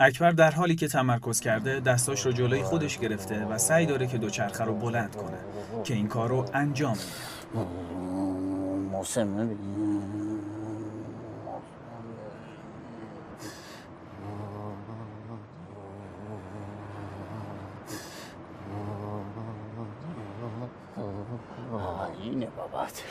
اکبر در حالی که تمرکز کرده دستاش رو جلوی خودش گرفته و سعی داره که دوچرخه رو بلند کنه که این کار رو انجام میده محسن اینه بابات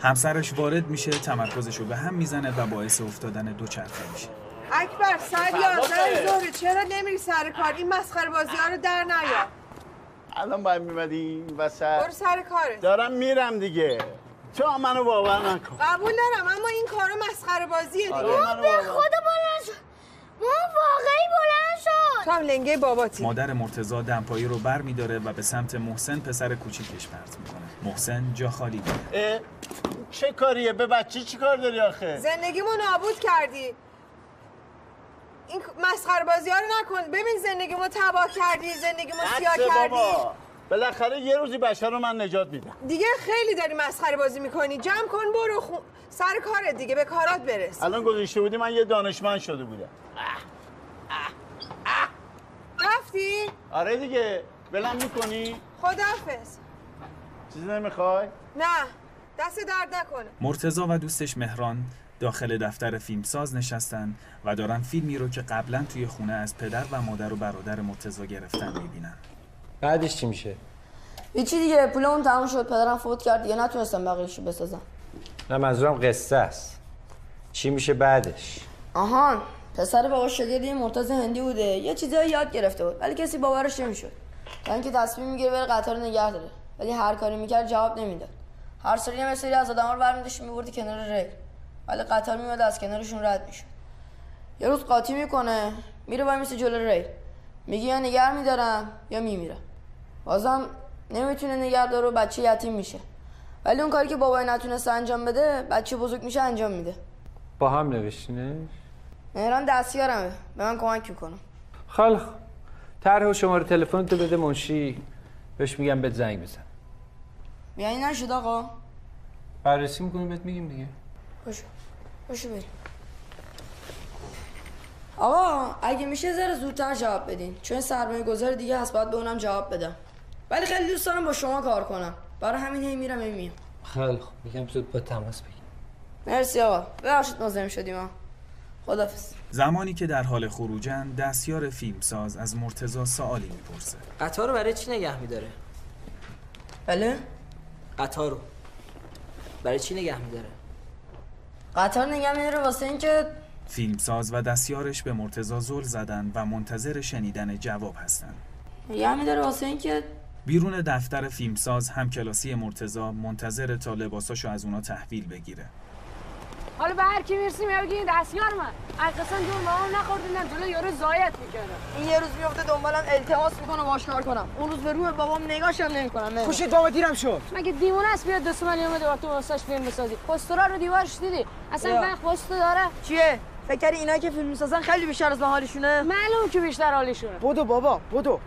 همسرش وارد میشه تمرکزش رو به هم می‌زنه و باعث افتادن دوچرخه میشه. اکبر ساعت یازده ظهر چرا نمیری سر کار؟ این مسخره بازی ها رو در نیا. الان باید میمدی این برو وسط سر کارت. دارم میرم دیگه. تو منو باور نکن. قبول دارم اما این کارو مسخره بازیه دیگه. آره، منو به خدا بلند شد. ما واقعی بلند شد. تو هم لنگه باباتی مادر مرتزا دمپایی رو بر میداره و به سمت محسن پسر کوچیکش پرت می‌کنه. محسن جا خالی اه، چه کاریه؟ به بچه چی کار داری آخه؟ زندگیمو نابود کردی. این مسخره بازی ها رو نکن. ببین زندگیمو تباه کردی زندگیمو سیاه بسه کردی. بابا بالاخره یه روزی بشر رو من نجات میدم. دیگه خیلی داری مسخره بازی می‌کنی. جمع کن برو خو... سر کارت دیگه به کارات برس. الان گذاشته بودی من یه دانشمند شده بودم. رفتی؟ آره دیگه. بلم می‌کنی؟ خدافز چیزی نمی‌خوای؟ نه. دست درد نکنه. مرتزا و دوستش مهران داخل دفتر فیلمساز نشستن و دارن فیلمی رو که قبلا توی خونه از پدر و مادر و برادر مرتزا گرفتن می‌بینن. بعدش چی میشه؟ هیچی دیگه پولمون تموم شد پدرم فوت کرد دیگه نتونستم بقیه‌شو بسازم. نه منظورم قصه است. چی میشه بعدش؟ آهان پسر بابا شگردی مرتضی هندی بوده. یه چیزایی یاد گرفته بود ولی کسی باورش نمی‌شد. تا اینکه تصمیم می‌گیره بره قطار نگه داره. ولی هر کاری می‌کرد جواب نمی‌داد. هر سری هم یه سری از آدما رو برمی‌داشت میبردی کنار ریل. ولی قطار میاد از کنارشون رد می‌شد. یه روز قاطی می‌کنه میره وای میسه جلو ریل میگه یا نگه میدارم یا میمیرم. بازم نمی‌تونه نگه داره و بچه یتیم میشه. ولی اون کاری که بابای نتونسته انجام بده بچه بزرگ میشه انجام میده. با هم نوشتینش؟ مهران دستیارمه. به من کمک می‌کنه. خیلی خوب. طرح و شماره تلفن تو بده منشی. بهش میگم بهت زنگ بزن. بیانی نشد آقا؟ بررسی می‌کنیم بهت میگیم دیگه. باشو باشو بریم. آقا اگه میشه ذره زودتر جواب بدین. چون سرمایه گذار دیگه هست باید به اونم جواب بدم. ولی خیلی دوست دارم با شما کار کنم. برای همین هی میرم هی میام. خیلی خوب. میگم زود با تماس بگیر. مرسی آقا. ببخشید مزاحم شدیم ها خدافظ زمانی که در حال خروجن دستیار فیلمساز از مرتزا سوالی می‌پرسه. قطار رو برای چی نگه میداره؟ بله؟ قطار رو. برای چی نگه میداره؟ قطار نگه میداره واسه اینکه فیلمساز و دستیارش به مرتزا زل زدن و منتظر شنیدن جواب هستن. نگه میداره واسه اینکه بیرون دفتر فیلمساز همکلاسی مرتزا منتظر تا لباساشو از اونا تحویل بگیره. حالا به هر کی می‌رسیم یا بگین دستیار من اصلا جور ما هم نخوردیدم جلو یارو زایت می‌کردم. این یه روز میفته دنبالم التماس می‌کنه باش کار کنم. اون روز به روح بابام نگاشم نمی‌کنم خوشید بابا دیرم شد. مگه دیوونه است بیاد دست من اومده وقتی واسش فیلم بسازی پسترا رو دیوارش دیدی؟ اصلا. من پست داره. چیه؟ فکر اینا که فیلم می‌سازن خیلی بیشتر از ما حالشونه معلوم که بیشتر حالیشونه. بدو بابا بدو.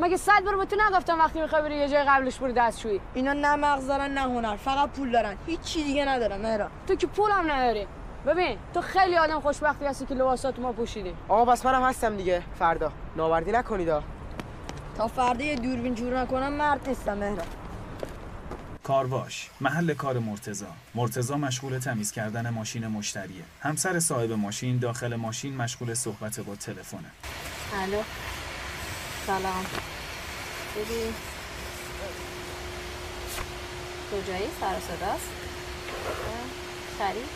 مگه صد بار به تو نگفتم وقتی می‌خوای بری یه جای قبلش برو دستشویی؟ اینا نه مغز دارن نه هنر فقط پول دارن. هیچ چی دیگه ندارن مهرا تو که پول هم نداری. ببین تو خیلی آدم خوشبختی هستی که لباسات ما پوشیدی. آقا بس منم هستم دیگه. فردا. ناوردی نکنید تا فردا یه دوربین جور نکنم مرد نیستم مهرا کارواش محل کار مرتزا مرتزا مشغول تمیز کردن ماشین مشتریه. همسر صاحب ماشین داخل ماشین مشغول صحبت با تلفنه. الو. سلام. ببین. کجایی؟ سر صداست خرید؟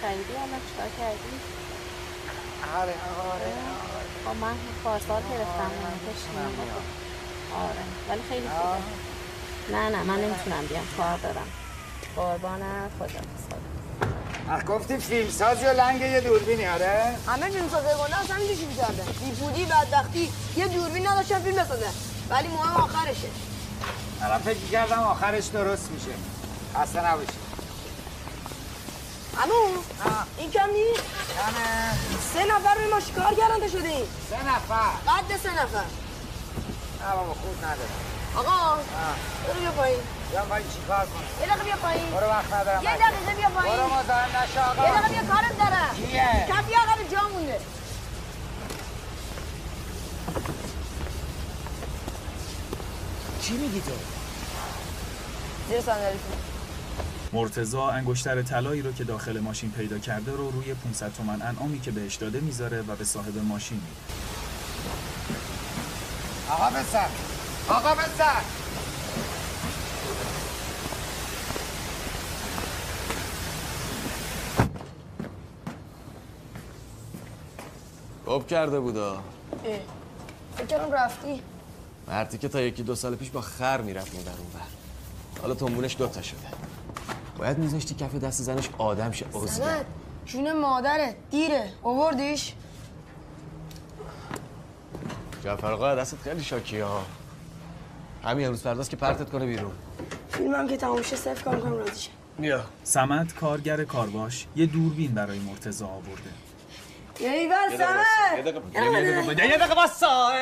خریدی؟ الان چیکار کردی؟ آره آره با من پارسال گرفتم آره. ولی خیلی خوبه. نه نه من نمی‌تونم بیام. کار دارم. قربانت خدا گفتی فیلم ساز یا لنگ یه دوربینی آره؟ همه فیلم سازه گنده از همین چیزی کردن بیفودی بدبختی یه دوربین نداشتن فیلم بسازه؟ ولی مهم آخرشه. الان فکر کردم آخرش درست میشه. خسته نباشی. امو این کم نیست؟ کمه سه نفر روی ماشین کار کردن شده این سه نفر؟ قد سه نفر. نه بابا خود نداره. آقا برو بیا پایین. یا من چیکار کنم؟ یه دقیقه بیا پایین. برو وقت ندارم. یه دقیقه بیا پایین. برو مزاحم نشه آقا. یه دقیقه بیا کارم داره چیه کفی آقا رو جا مونده چی میگی تو؟ زیر صندلی مرتزا انگشتر طلایی رو که داخل ماشین پیدا کرده رو روی 500 تومن انعامی که بهش داده می‌ذاره و به صاحب ماشین میده. آقا بسر. آقا بسر. خوب کرده بودا. اه. فکر کردم رفتی. مردی که تا یکی دو سال پیش با خر می‌رفت اون بر حالا تنبونش دوتا شده. باید میذاشتی کف دست زنش آدم شه سند جون مادره دیره. آوردیش جعفر آقا دستت خیلی شاکی ها. همین امروز فرداست که پرتت کنه بیرون. فیلمم که تمام شه صفر کار کنم راضی شه. بیا. سمت کارگر کارواش یه دوربین برای مرتزا آورده. یعنی بس سمت یه دقیقه بسا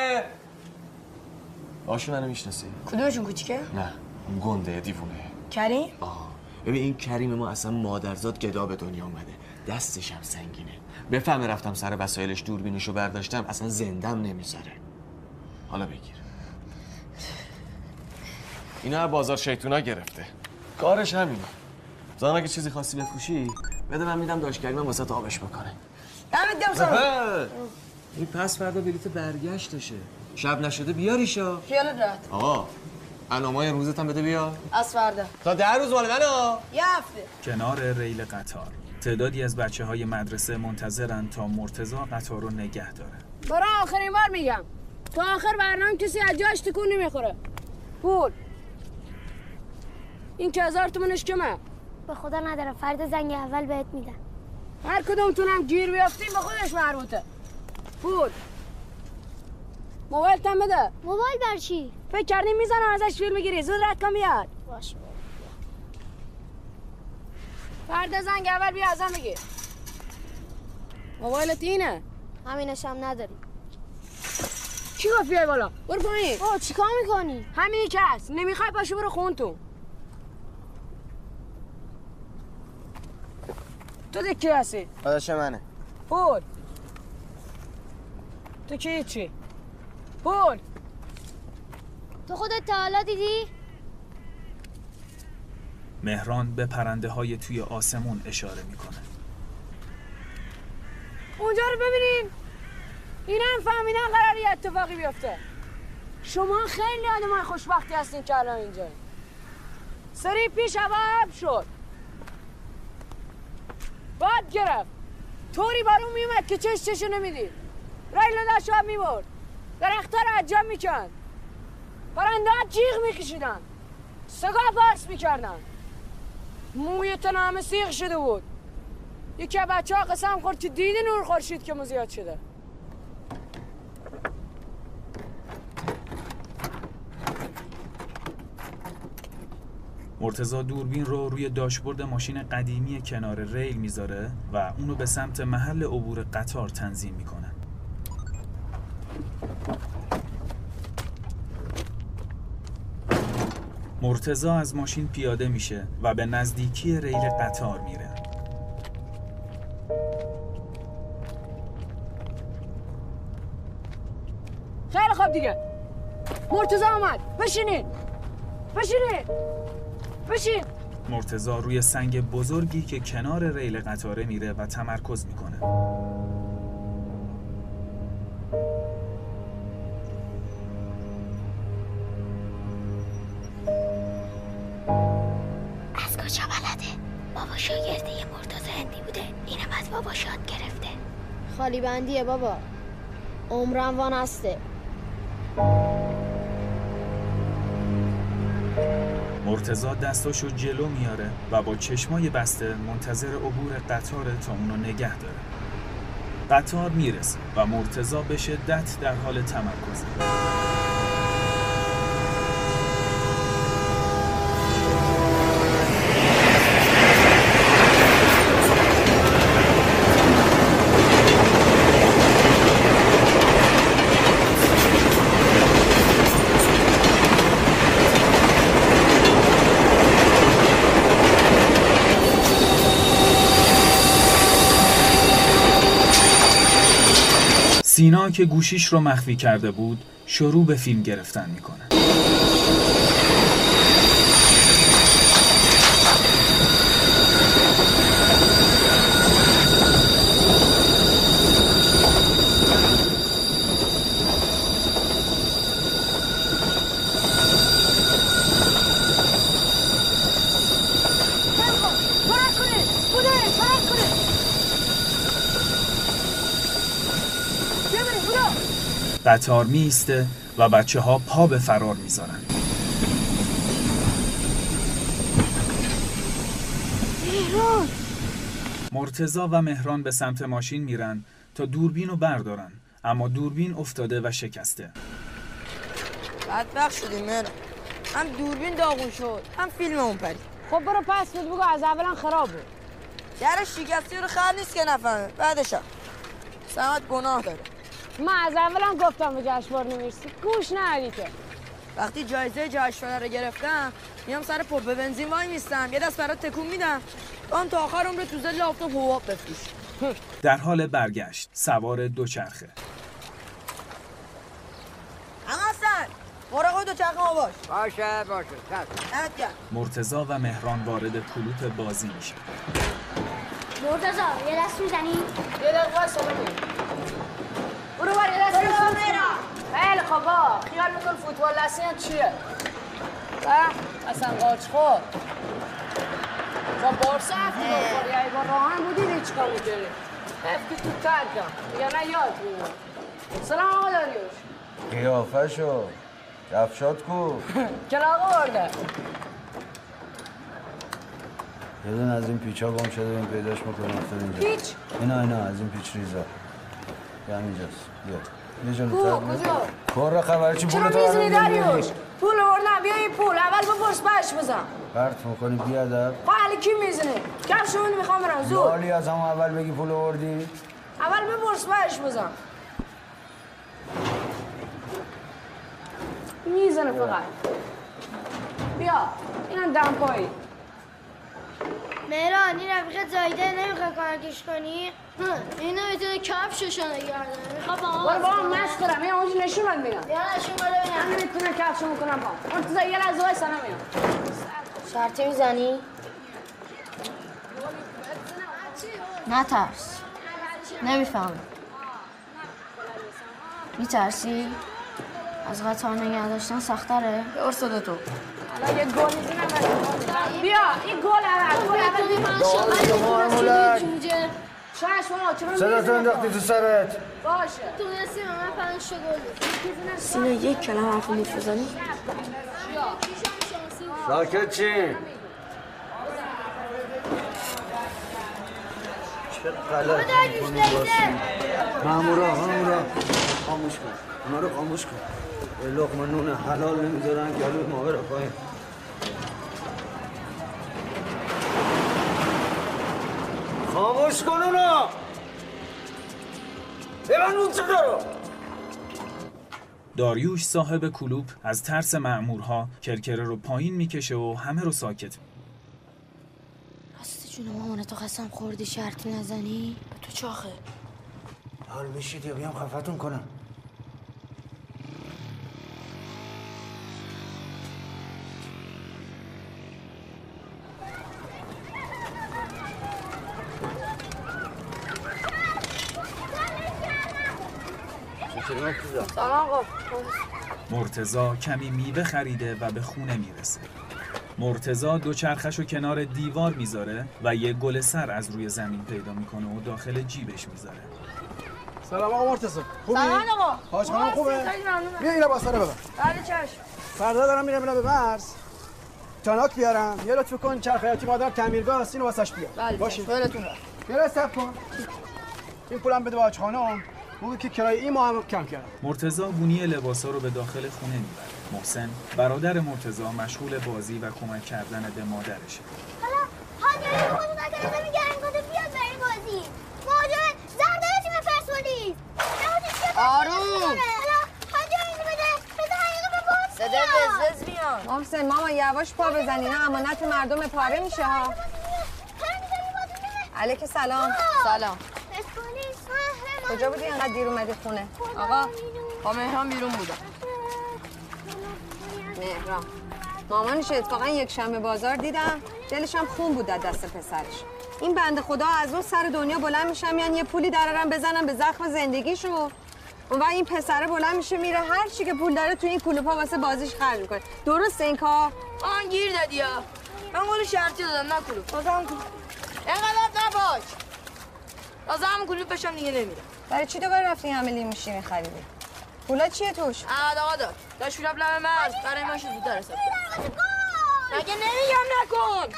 آشو منو می‌شناسی؟ کدومشون کوچیکه؟ نه گنده دیوونه. کریم؟ آه ببین این کریم ما اصلا مادرزاد گدا به دنیا اومده. دستش هم سنگینه بفهمه رفتم سر وسایلش دوربینشو برداشتم اصلا زندم نمی‌ذاره. حالا بگیر. اینا از بازار شیطونا گرفته. کارش همینه. زان اگه چیزی خواستی بفروشی بده من میدم داشت کریمم واسه آبش بکنه. دمت گرم سمت این پس فردا بلیت برگشتشه. شب نشده بیاریشا خیالت راحت. آقا انامای روزت هم بده بیا. از فردا. تا ده روز مال منه یه هفته. کنار ریل قطار. تعدادی از بچه های مدرسه منتظرن تا مرتزا قطار رو نگه داره برای آخرین بار میگم. تا آخر برنامه کسی از جاش تکون نمی‌خوره. پول. این که هزار تومنش کمه. به خدا ندارم. فرد زنگ اول بهت میدم. هر کدومتونم گیر بیافتیم به خودش مربوطه. پول. موبایل تم بده. موبایل بر چی؟ فکر کردیم می‌زنم ازش فیلم بگیری زود رد کن بیاد. باشه. فرد زنگ اول بیا ازم بگیر. موبایلت اینه. همینش هم نداری. چی گفت بیای بالا؟ برو پایین. او چیکار می‌کنی؟ همینی که هست. نمی‌خوای پاشو برو خون تو دیگه کی هستی؟ داداش منه. پول. تو کی چی؟ پول. تو خودت تا حالا دیدی؟ مهران به پرنده های توی آسمون اشاره می‌کنه. اونجا رو ببینین این هم فهمیدن قرار یه اتفاقی بیفته. شما خیلی آدم خوشبختی هستین که الان اینجا. سری پیش عواب شد. باد گرفت. طوری بارون میومد که چش چشو نمی‌دید. ریل داشت می‌برد. درختها رو عجب می‌کند. پرنده ها جیغ میکشیدن. سگا پرس می‌کردن. موی تن همه سیخ شده بود. یکی بچه ها قسم خورد که دیده نور خورشید که زیاد شده. مرتزا دوربین رو روی داشبورد ماشین قدیمی کنار ریل می‌ذاره و اونو به سمت محل عبور قطار تنظیم می‌کنه. مرتزا از ماشین پیاده میشه و به نزدیکی ریل قطار میره. خیلی خوب دیگه. مرتضی آمد. بشینین بشینین بشین مرتزا روی سنگ بزرگی که کنار ریل قطاره میره و تمرکز می‌کنه. از کجا بلده؟ بابا شاگرده یه مرتضی هندی بوده. اینم از بابا شاد گرفته. خالی بندیه بابا. عمرم وان هسته مرتزا دستاشو جلو میاره و با چشمای بسته منتظر عبور قطاره تا اونو نگه داره. قطار می‌رسه و مرتزا به شدت در حال تمرکزه. سینا که گوشیش رو مخفی کرده بود شروع به فیلم گرفتن می‌کنه. قطار میسته و بچه ها پا به فرار می‌ذارن مرتزا و مهران به سمت ماشین میرن تا دوربین رو بردارن. اما دوربین افتاده و شکسته. بدبخت شدیم مهران. هم دوربین داغون شد هم فیلم اون پرید خب برو پس بود بگو از اولا خراب بود. در شکستی رو خر نیست که نفهمه. بعدش هم. سمت گناه داره. من از اولا گفتم به جشنوار نمی‌رسی. گوش ندی که وقتی جایزه جشنواره رو گرفتم میام سر پمپ بنزین وای میستم. یه دست برات تکون میدم. آن تا آخر عمر تو زل آفتاب حباب بفروش. در حال برگشت سوار دوچرخه. مراقب دو چرخ ما باش. باشه باشه. مرتزا و مهران وارد کلوپ بازی میشه مرتضا یه دست می‌زنی؟ یه دقیقه ببین. برو بر یه دست. خیلی خب با خیال میکن فوتبال دستی هم چیه؟ اه؟ اصلا قاچ خور با بارسا هفتی بخوری اگه با راهن بودی هیچ کار می‌کنی هفتی تو ترکم. دیگه نه یاد میمون سلام آقا داریوش. قیافه شو. کفشات کو. کلاغ برده یه دونه از این پیچا گم شده این پیداش می‌کنیم افتاد اینجا. پیچ؟ اینا اینا از این پیچ ریزا. یه همینجاست. یه کو کجا کره خبر چی چرا پولتو می‌زنی؟ داریوش پول بردم بیا این پول اول بپرس بهش بزن پرت می‌کنی بیادب خب علی کی می‌زنه کفش رو می‌خوام برم زود لالی از همون اول بگی پول آوردی اول بپرس بهش بزن می‌زنه فقط بیا اینم دمپایی مهران این رفیق زایده نمی‌خوای کمکش کنی؟ اینو می‌تونه کفششو داره می‌خواد با برو با کنه. مست کنم یه اونجا نشونت میدم یا نشون بده من ببینم نمی‌تونم کفشو می‌کنم با مرتضی یه لحظه وایسا نمیام شرطی می‌زنی؟ نترس نمیفهم میترسی؟ از قطار نگه داشتن سختره؟ ارسد تو یه گل بیا این گل اول گل اول شاش ما چرا صدا تو می‌زنه انداختی تو سرت. باشه. تونستی به من پنج شو گل. سینا یک کلم حرف موف بزنی ساکت چی مامورا مامورا. خاموش کن. اونا رو خاموش کن. لقمه نون حلال نمی‌ذارن که حلو ما بره پایین. خاموش کن اونا. ببن اون رو. داریوش صاحب کلوپ از ترس مأمورها کرکره رو پایین می‌کشه و همه رو ساکت. راست جون مامان تو قسم خوردی شرطی نزنی؟ تو چاخه. حال بشید یا بیام خفتون کنم؟ سلام آقا مرتزا کمی میوه خریده و به خونه می‌رسه. مرتزا دوچرخش رو کنار دیوار می‌ذاره و یه گل سر از روی زمین پیدا می‌کنه و داخل جیبش می‌ذاره. سلام آقا مرتضی. خوبی؟ سلام آقا. حاج خانم خوبه؟ بیا اینو با سر ببر. بله چشم. فردا دارم میرم اینو به مرز. تاناک بیارم. یه لطف کن چرخ حیاتی مادر تعمیرگاه است اینو واسش بیار. بله باشه. چشم. خیلیتون رفت. یه کن. این پولم بده به حاج خانم. بگو که کرایه این ماه هم کم کردم مرتزا بونی لباسا رو به داخل خونه می‌بره. محسن برادر مرتزا مشغول بازی و کمک کردن به مادرشه. حالا حاجی خودو نکنه نمیگرم کنه بیاد بریم بازی. مهاجم زرده تیم پرسپولیس آروم. محسن ماما یواش پا بزنی. نه امانت مردم پاره میشه ها. علیک سلام. سلام. کجا بودی اینقدر دیر اومدی خونه؟ آقا با مهران بیرون بودم مهران. مامانش اتفاقا یک شنبه بازار دیدم. دلش هم خون بود از دست پسرش. این بنده خدا از اون سر دنیا بلند میشم یعنی یه پولی درارم بزنم به زخم زندگیشو. اون وقت این پسره بلند میشه میره هر چی که پول داره تو این کلوپا واسه بازیش خرج می‌کنه. درسته این کار؟ آن گیر دادی ها. من قول شرطی دادم نکلو تازه هم کلو اینقدر نباش. تازه هم کلو بشم دیگه نمیره برای چی دوباره رفتی همه لیموشینی خریدی؟ پولا چیه توش؟ آقا داد داشت می‌رفت لب مرز برای ما شد زودتر حساب کرد مگه نمیگم نکن؟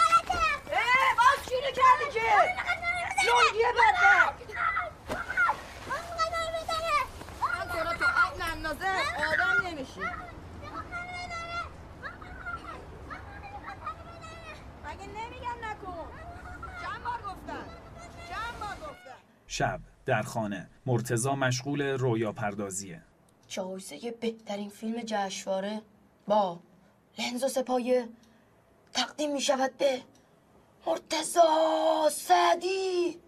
اه باز شروع کردی که؟ لنگیه بدبخت من تو رو تو آب نندازه آدم نمیشی مگه نمیگم نکن؟ چند بار گفتم چند بار گفتم شب. در خانه. مرتزا مشغول رویا پردازیه جایزه بهترین فیلم جشنواره. با لنز و سپایه تقدیم می شود به مرتزا سعدی.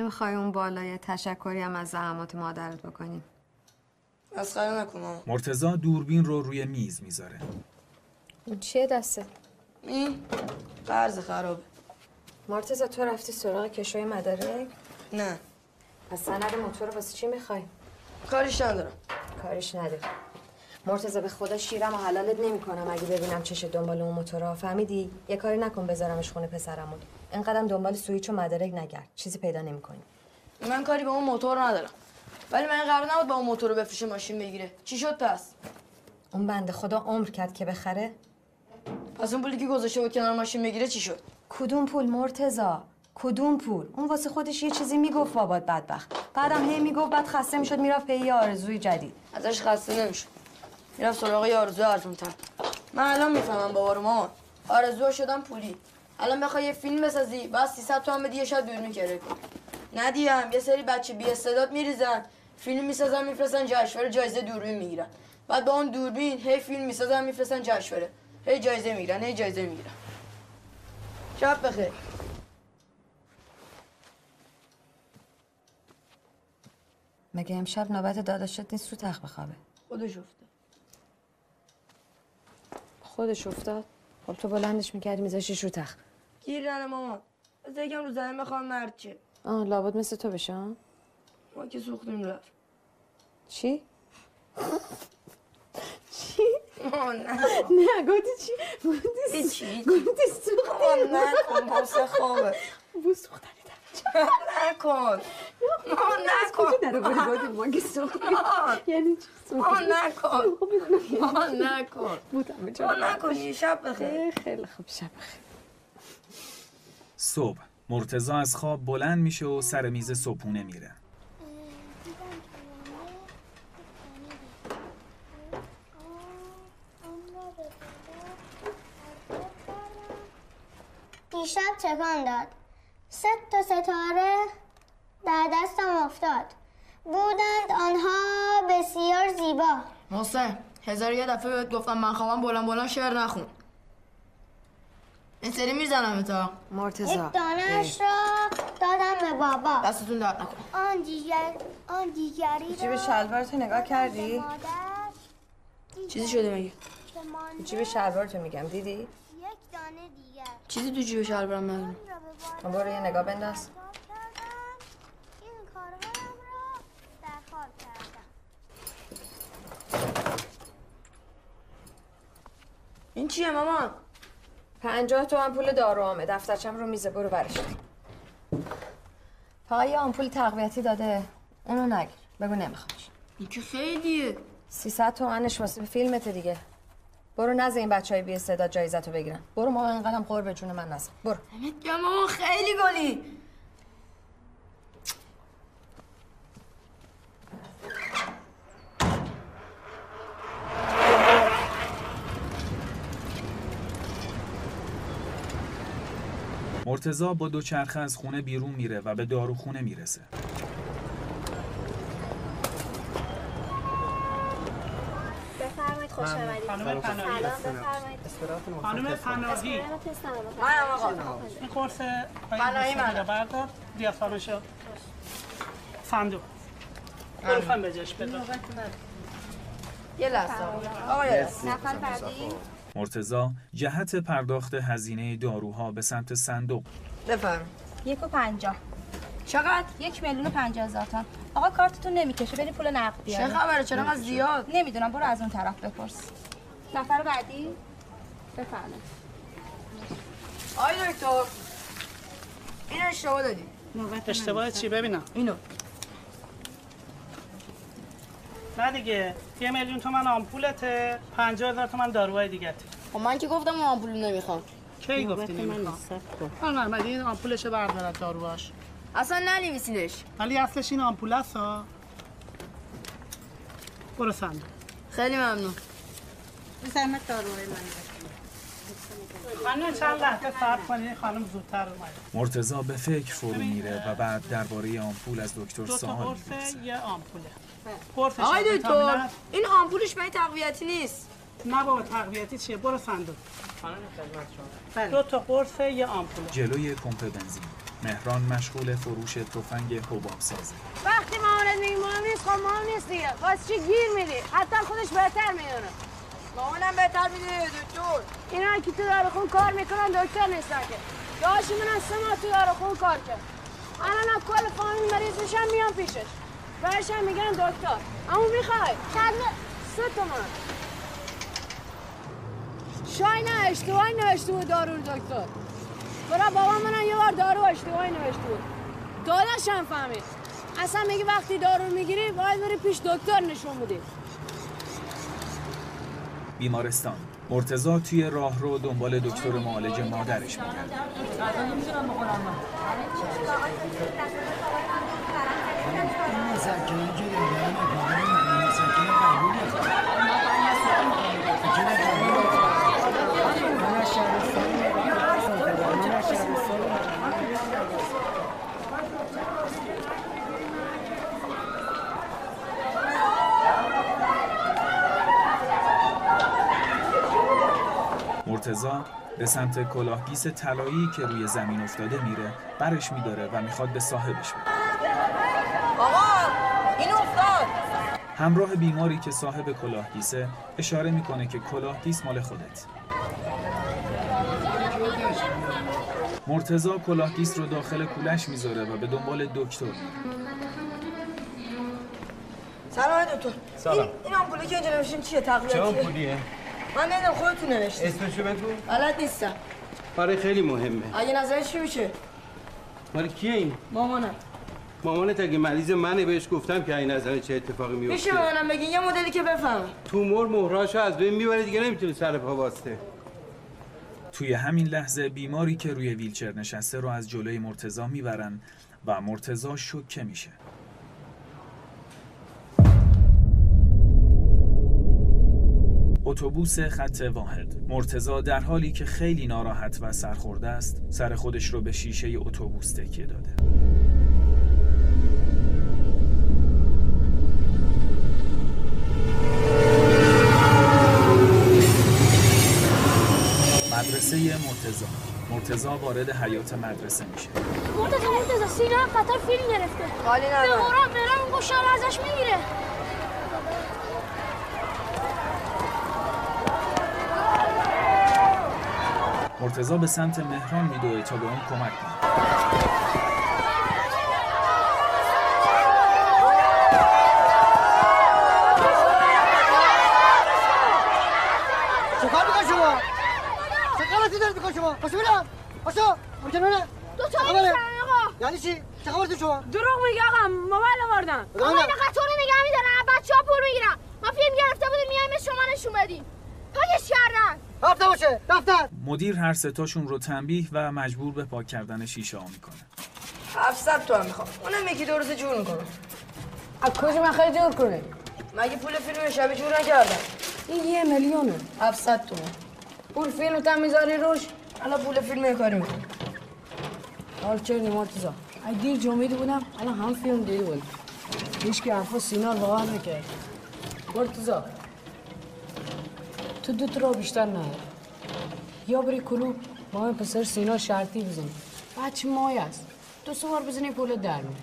نمی‌خوای اون بالای تشکری هم از زحمات مادرت بکنیم مسخره نکن ماما مرتزا دوربین رو روی میز می‌ذاره. اون چیه دسته؟ این قرض خرابه. مرتزا تو رفتی سراغ کشوی مدارک؟ نه. پس سند موتور رو واسه چی می‌خوای؟ کاریش ندارم. کاریش نداری. مرتزا به خدا شیرم و حلالت نمی‌کنم اگه ببینم چش دنبال اون موتورها فهمیدی؟ یه کاری نکن بذارمش خونه پسرمون. اینقدرم دنبال سویچ و مدارک نگرد. چیزی پیدا نمی‌کنی. من کاری به اون موتور ندارم. ولی من قرار نبود با اون موتور رو بفروشه ماشین بگیره. چی شد پس؟ اون بنده خدا عمر کرد که بخره؟ پس اون پولی که گذاشته بود کنار ماشین بگیره چی شد؟ کدوم پول مرتزا کدوم پول؟ اون واسه خودش یه چیزی می‌گفت بابات بدبخت. بعدم هی می‌گفت بعد خسته می‌شد می‌رفت پی یه آرزوی جدید. ازش خسته نمی‌شد. می‌رفت سراغ آرزو ارزونتر. من الان می‌فهمم بابا رو مامان. آرزو شدم پولی. الان بخوای یه فیلم بسازی بعد 300 تومن بدی یه شب دوربین کرایه کنی. ندیم یه سری بچه بی استعداد میریزن فیلم می‌سازن میفرستن جشنواره جایزه دوربین می‌گیرن. بعد با اون دوربین هی فیلم می‌سازن میفرستن جشنواره. هی جایزه می‌گیرن هی جایزه می‌گیرن. شب بخیر. مگه امشب نوبت داداشت نیست رو تخت بخوابه؟ خودش افته خودش افتاد؟ خب تو بلندش می‌کردی میذاشیش رو تخت. گیر ننه مامان. بذار یکم رو زمین بخوام مرد چه. آه لابد مثل تو بشه ها ما که سوختیم رفت. چی؟ چی؟ مامان نه. نه گفتی چی؟ گفتی چی گفتی سوختی. مامان نکن باسه خوابه. بو سوختنی نکن. مامان نکن. در باری گفتی ما که سوختی؟ یعنی چی سوختی؟ مامان نکن. مامان نکن. بودم مامان نکن شب بخیر. خیلی خوب شب بخیر. صبح. مرتزا از خواب بلند میشه و سر میز صبحونه میره. دیشب تکان داد؟ سه تا ستاره در دستم افتاد. بودند آنها بسیار زیبا. محسن هزار یه دفعه بهت گفتم من خوابم بلند بلند شعر نخون. این سری می‌زنم تا مرتزا یک دانش را دادم به بابا. دستتون درد نکن آن دیگر آن دیگری جیب شلوارتو نگاه کردی؟ چیزی شده مگه؟ جیب شلوارتو میگم؟ دیدی؟ یک دانه دیگر. چیزی تو جیب شلوارم نبینم خب برو یه نگاه بنداز. این چیه مامان؟ پنجاه تومن پول داروامه. دفترچم رو میزه. برو برش. فقط یه آمپول تقویتی داده. اونو نگیر. بگو نمیخوامش. این که خیلیه. 300 تومنش واسه فیلمت دیگه. برو نزد این بچه های بی استعداد جایزتو بگیرن. برو ما اینقدرم قرب به جون من نزن. برو. مامان خیلی گلی. مرتزا با دوچرخه از خونه بیرون میره و به داروخونه می‌رسه. بفرمایید خوش آمدید خانم پناهی. خانم پناهی منم آقا. این قرص پناهی. رو بردار. دیافارمشو صندوق لطفا به جاش بذار یه لحظه. آقا. آقا یه لحظه. نفر بعدی. مرتزا جهت پرداخت هزینه داروها به سمت صندوق. بفرم. یک و پنجاه. چقدر؟ یک میلیون و پنجاه هزار تومن آقا کارتتون نمی‌کشه. بریم پول نقد بیاریم چه خبره؟ چرا انقدر زیاد؟ نمی‌دونم. برو از اون طرف بپرس. نفر بعدی؟ بفرمایید. آی دکتر این اشتباه دادی. اشتباه چی؟ ببینم. اینو. نه دیگه. یه میلیون تومن آمپولته پنجاه هزار تومن داروهای دیگه خب من که گفتم آمپول نمی‌خوام. کی گفتی نمی‌خوام؟ آن محمدی این آمپولش بردارد دارواش اصلا ننویسیدش. ولی اصلش این آمپول است ها. برو صندوق خیلی ممنون. زحمت داروهای من خانم چند لحظه صبر کنید خانم زودتر اومده مرتزا به فکر فرو میره و بعد درباره آمپول از دکتر دو تا سوال قرص می‌پرسه. یه آمپوله. قرصش آقای دکتر. این آمپولش برای تقویتی نیست. نه بابا تقویتی چیه؟ برو صندوق. دو تا قرص یه آمپوله جلوی پمپ بنزین. مهران مشغول فروش تفنگ حباب سازه وقتی مامانت میگه مهم نیست خب مهم نیست دیگه. واسه چی گیر میدی حتی خودش بهتر می‌دونه. مامانم بهتر می‌دونه دکتر. اینا که تو داروخون کار می‌کنن دکتر نیستن که. داشتی من سه ماه تو داروخون کار کرد. الان کل فامیل مریض میشن میان پیشش. بهش هم میگن دکتر. اما می‌خوای؟ چند سه تومن. شای نه اشتباهی نوشته بود دارو رو دکتر. برا بابا منم یه بار دارو اشتباهی نوشته بود. داداش هم فهمید. اصلا میگه وقتی دارو می‌گیری باید بری پیش دکتر نشون بدی. بیمارستان. مرتزا توی راهرو دنبال دکتر معالج مادرش مرتضی به سمت کلاهگیس طلایی که روی زمین افتاده میره برش میداره و می‌خواد به صاحبش بده آقا این افتاد همراه بیماری که صاحب کلاهگیسه اشاره می‌کنه که کلاهگیس مال خودت. مرتضی کلاهگیس رو داخل کولش می‌ذاره و به دنبال دکتر. میره سلام دکتر. سلام. این, این آمپولی که اینجا نوشتین چیه؟ تقویتیه چه آمپولیه؟ من نمی‌دونم خودتون نوشتین. اسمشو بگو. بلد نیستم. آره خیلی مهمه. اگه نظرش چی میشه؟ مال کیه این؟ مامانم. مامانت اگه مریض منه بهش گفتم که این نظر چه اتفاقی میفته. میشه به منم بگین یه مدلی که بفهمم تومور مهراشو از بین می‌بره دیگه نمی‌تونه سر پا واسطه توی همین لحظه بیماری که روی ویلچر نشسته رو از جلوی مرتزا می‌برن و مرتزا شوکه میشه. اتوبوس خط واحد. مرتزا در حالی که خیلی ناراحت و سرخورده است سر خودش رو به شیشه اتوبوس تکیه داده. مدرسه مرتزا. مرتزا وارد حیات مدرسه میشه. مرتضی مرتضی سینا قطر فیلم گرفته. خالی اون گوشه رو ازش می‌گیره. مرتزا به سمت مهران میدوه تا به اون کمک کنه چه کار می‌کنی شما؟ چه غلطی دارید می‌کنی شما؟ پاشو برم پاشو تا خبره؟ می‌زنن آقا یعنی چی؟ چه خبرتون شما؟ دروغ میگه آقا موبایل آوردن آقا من. اینا قطور نگه میدارن بچه ها پول می‌گیرن ما فیلم گرفته بودیم میایم شما نشون بدیم پاکش کردن رفته باشه دفتر مدیر هر ستاشون رو تنبیه و مجبور به پاک کردن شیشه ها می‌کنه. 700 تومن می‌خوام. اونم یکی دو روز جور می‌کنم از کجا من خیلی جور کنه مگه پول فیلم شبی جور نکردم؟ این یه میلیونه. 700 تومن پول فیلم تا می‌ذاری روش؟ الان پول فیلم یه کاری می‌کنم. حال چه مرتضا ای دیر جمعیده بودم الان هم فیلم دیده بود هیچ که حرفا سینا رو باور نکرد. مرتضا تو دو تا رو بیشتر نداره یا بری کلوب با همین پسر سینا شرطی بزنی. بچه مای است. دو سه بار بزنی پول در میره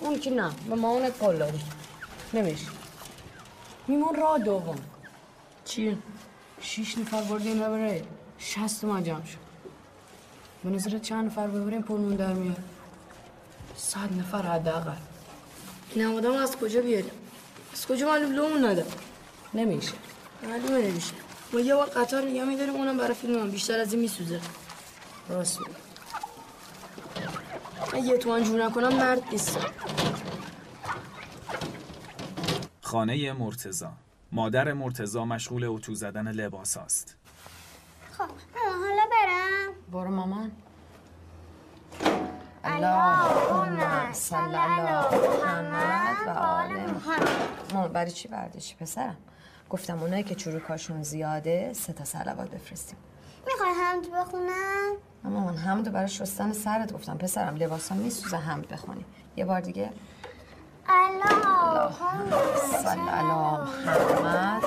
اون که نه به مامانت قول داری. نمیشه. میمون راه دوم. چیه؟ شیش نفر بردین رو بره شست تومن جمع شد. به نظرت چند نفر ببریم پولمون در میاد؟ صد نفر حداقل. این هم از کجا بیاریم؟ از کجا معلوم لومون نده نمیشه. معلومه نمیشه. ما یه بار قطار نگه میداریم اونم برای فیلم هم بیشتر از این میسوزه. راست میگه من یه تومن جور نکنم مرد نیستم خانه مرتزا مادر مرتزا مشغول اتو زدن لباس است. خب مامان حالا برم. برو مامان. اللهم صل علی محمد. و آل محمد. برای چی برداشتی پسرم؟ گفتم اونایی که چروکاشون زیاده سه تا صلوات بفرستیم. می‌خوای حمد بخونم؟ اما من حمدو برای شستن سرت گفتم. پسرم لباسا میسوزه حمد بخونی. یه بار دیگه. اللهم صل علی محمد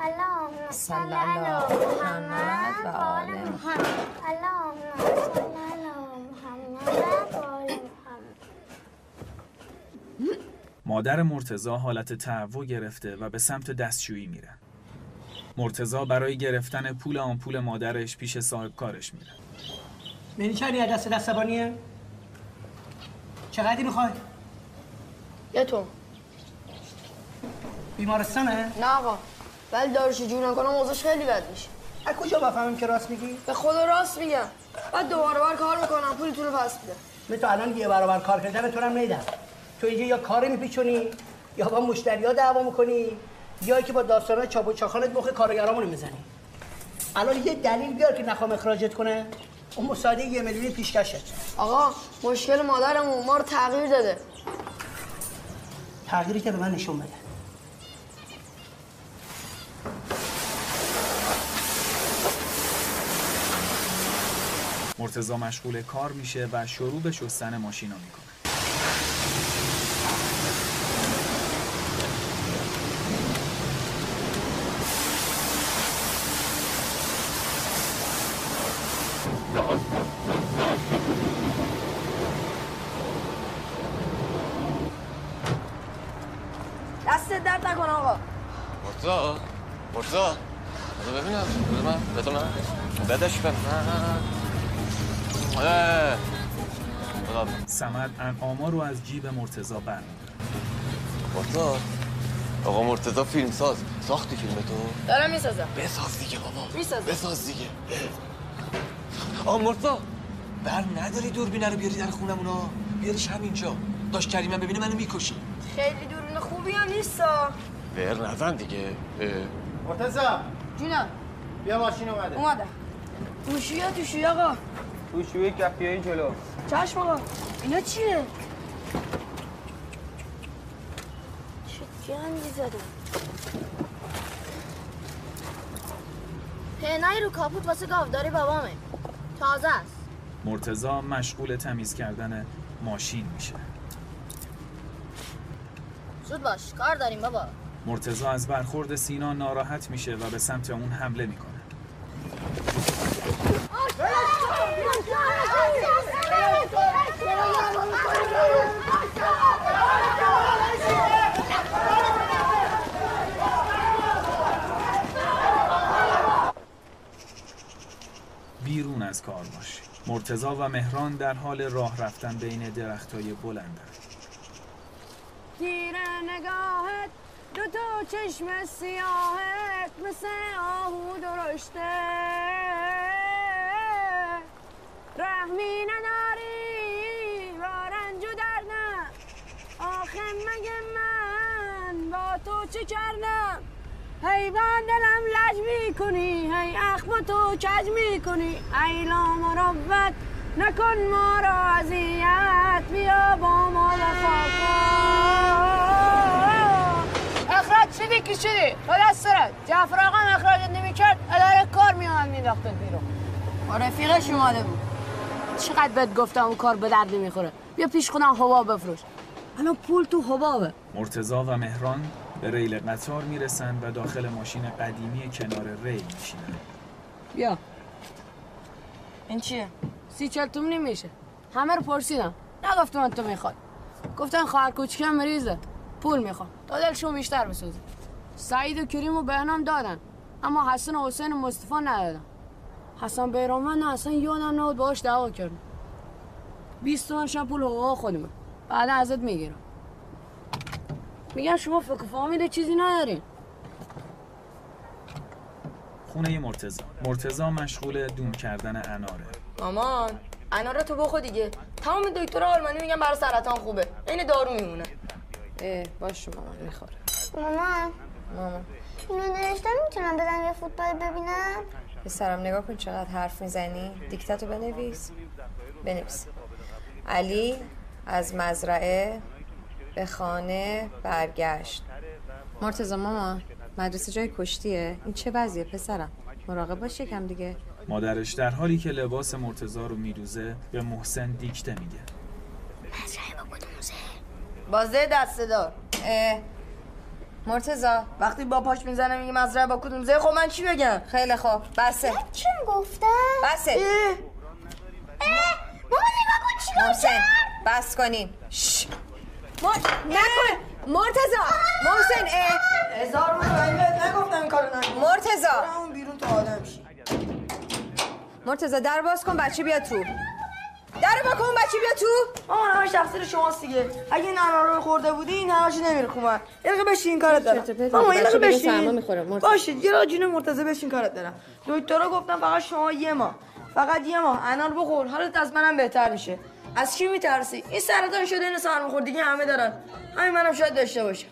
اللهم صل علی محمد و آل محمد. اللهم صل علی محمد و آل محمد مادر مرتزا حالت تهوع گرفته و به سمت دستشویی میره. مرتزا برای گرفتن پول آمپول مادرش پیش صاحب کارش میره. منی دست دستبانیه؟ چقدری می‌خوای؟ یه تو بیمارستانه؟ نه آقا ولی داروشی جور نکنم اوضاعش خیلی بد میشه از کجا بفهمیم که راست میگی؟ به خدا راست میگم بعد دوباره بار کار می‌کنم پولتون رو پس میده من تو الان یه برابر کار کردن تو هم نیدم تو اینجا یا کاری میپیچونی یا با مشتریا دعوا می‌کنی یا که با داستانای چاپ و چاخانت مخ کارگرامونو می‌زنی. الان یه دلیل بیار که نخوام اخراجت کنه. اون مساعده یه میلیون پیشکشه آقا مشکل مادرمون ما رو تغییر داده. تغییری که به من نشون بده. مرتزا مشغول کار میشه و شروع به شستن ماشینا می‌کنه. دستت درد نکن آقا مرتضا مرتضا بذار ببینم بذار من بذار من بدش به من. سمد انعاما رو از جیب مرتزا برمیداره. مرتضا آقا مرتضا فیلم ساز. ساختی فیلم تو؟ دارم می‌سازم. بساز دیگه بابا. می‌سازم. بساز دیگه. آقا مرتضا بر نداری دوربینه رو بیاری در خونمونا بیاریش همینجا. داشت کریمم ببینه منو می‌کشی. خیلی دوربین خوبی هم نیستا. ور نزن دیگه. مرتزا جونم. بیا ماشین اومده. اومدم. توشی یا توشی آقا توشوی کفیایی جلو چشم آقا اینا چیه؟ چه گندی زدم پنای رو کاپوت واسه گاوداری بابامه تازه است مرتزا مشغول تمیز کردن ماشین میشه. زود باش کار داریم بابا مرتزا از برخورد سینا ناراحت میشه و به سمت اون حمله می‌کنه. بیرون از کارواش مرتزا و مهران در حال راه رفتن بین درختای بلندن. تیر نگاهت دو تا چشم سیاهت مثل آهو درشته. رحمی نداری با رنج و دردم آخه مگه من با تو چه کردم؟ با دلم لج می‌کنی هی اخم تو کج می‌کنی؟ ای لامربت نکن ما را اذیت بیا با ما وفا اخراج شدی که شدی با دست سرت. جعفر آقا هم اخراجت نمی‌کرد اداره کار میامد میداختت بیرون. با رفیقش اومده بود. چقدر بهت گفتم اون کار به درد نمی‌خوره؟ بیا پیش خونم حباب بفروش. الان پول تو حبابه مرتزا و مهران به ریل قطار می‌رسن و داخل ماشین قدیمی کنار ریل میشینن. بیا. این چیه؟ سی چل تومنی میشه همه رو پرسیدم. نگفتم تو می‌خواد گفتن خواهر کوچکم مریضه. پول می‌خوام. تا دلشون بیشتر بسوزه. سعید و کریم و بهنام دادن. اما حسن و حسین و مصطفی ندادن. حسن بیرامن نه اصلا یادم نبود باهاش دعوا کردم 20 تومن شب پول حقوق خودمه. بعد ازت می‌گیرم. میگن شما فکر فهمیده چیزی ندارین خونه مرتزا مرتزا مشغول دون کردن اناره. مامان انار تو بخور دیگه. تمام دکتر آلمانی میگن برای سرطان خوبه. این دارو میمونه. اه باشه مامان می‌خوره مامان. مامان. فیلم نوشتم می‌تونم بدم یه فوتبال ببینم؟ پسرم نگاه کن چقدر حرف می‌زنی. دیکتاتو بنویس. بنویس. علی از مزرعه به خانه برگشت. مرتضی ماما مدرسه جای کشتیه؟ این چه وضعیه پسرم؟ مراقب باش یکم دیگه. مادرش در حالی که لباس مرتزا رو میدوزه به محسن دیکته میگه. بازه دسته دار. مرتزا وقتی با پاش می‌زنه میگه مزرعه با کدوم زه؟ خب من چی بگم؟ خیلی خوب. بسه. چون گفتم بسه. مامان نگاه کن چی بس کنین نکن. مرتزا محسن اه. هزار من نگفتم این کارو نکن. مرتزا اون بیرون تا آدم شی. مرتزا در باز کن بچه بیا تو. در با کن بچه بیا تو. مامان همش تقصیر شماست دیگه. اگه این انار رو خورده بودی این همش نمیره خوبه. یه دقیقه بشین کارت دارم. مامان یه دقیقه بشین. باشه یه دقیقه جون مرتضی بشین کارت دارم. دکترها گفتن فقط شما یه ماه. فقط یه ماه. انار بخور. حالت از منم بهتر میشه. از کی میترسی؟ این سرطان شده این سرماخوردگی همه دارن. همین منم شاید داشته باشم.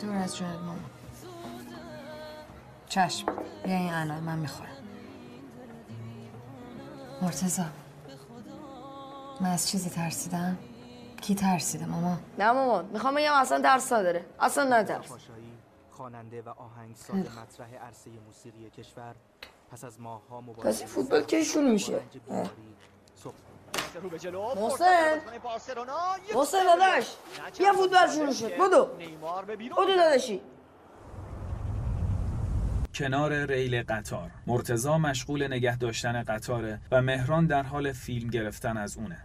دور از جونت ماما. چشم. بیا این انار من می‌خورم. مرتزا من از چیزی ترسیدم؟ کی ترسیده ماما؟ نه مامان می‌خوام بگم اصلا ترس نداره. اصلا نترس. خواننده و آهنگساز مطرح عرصه موسیقی کشور پس از ماه‌ها پس مبارزه فوتبال کی شروع میشه؟ محسن. محسن داداش بیا فوتبال شروع شد. بدو. بدو داداشی. کنار ریل قطار. مرتزا مشغول نگه داشتن قطاره و مهران در حال فیلم گرفتن از اونه.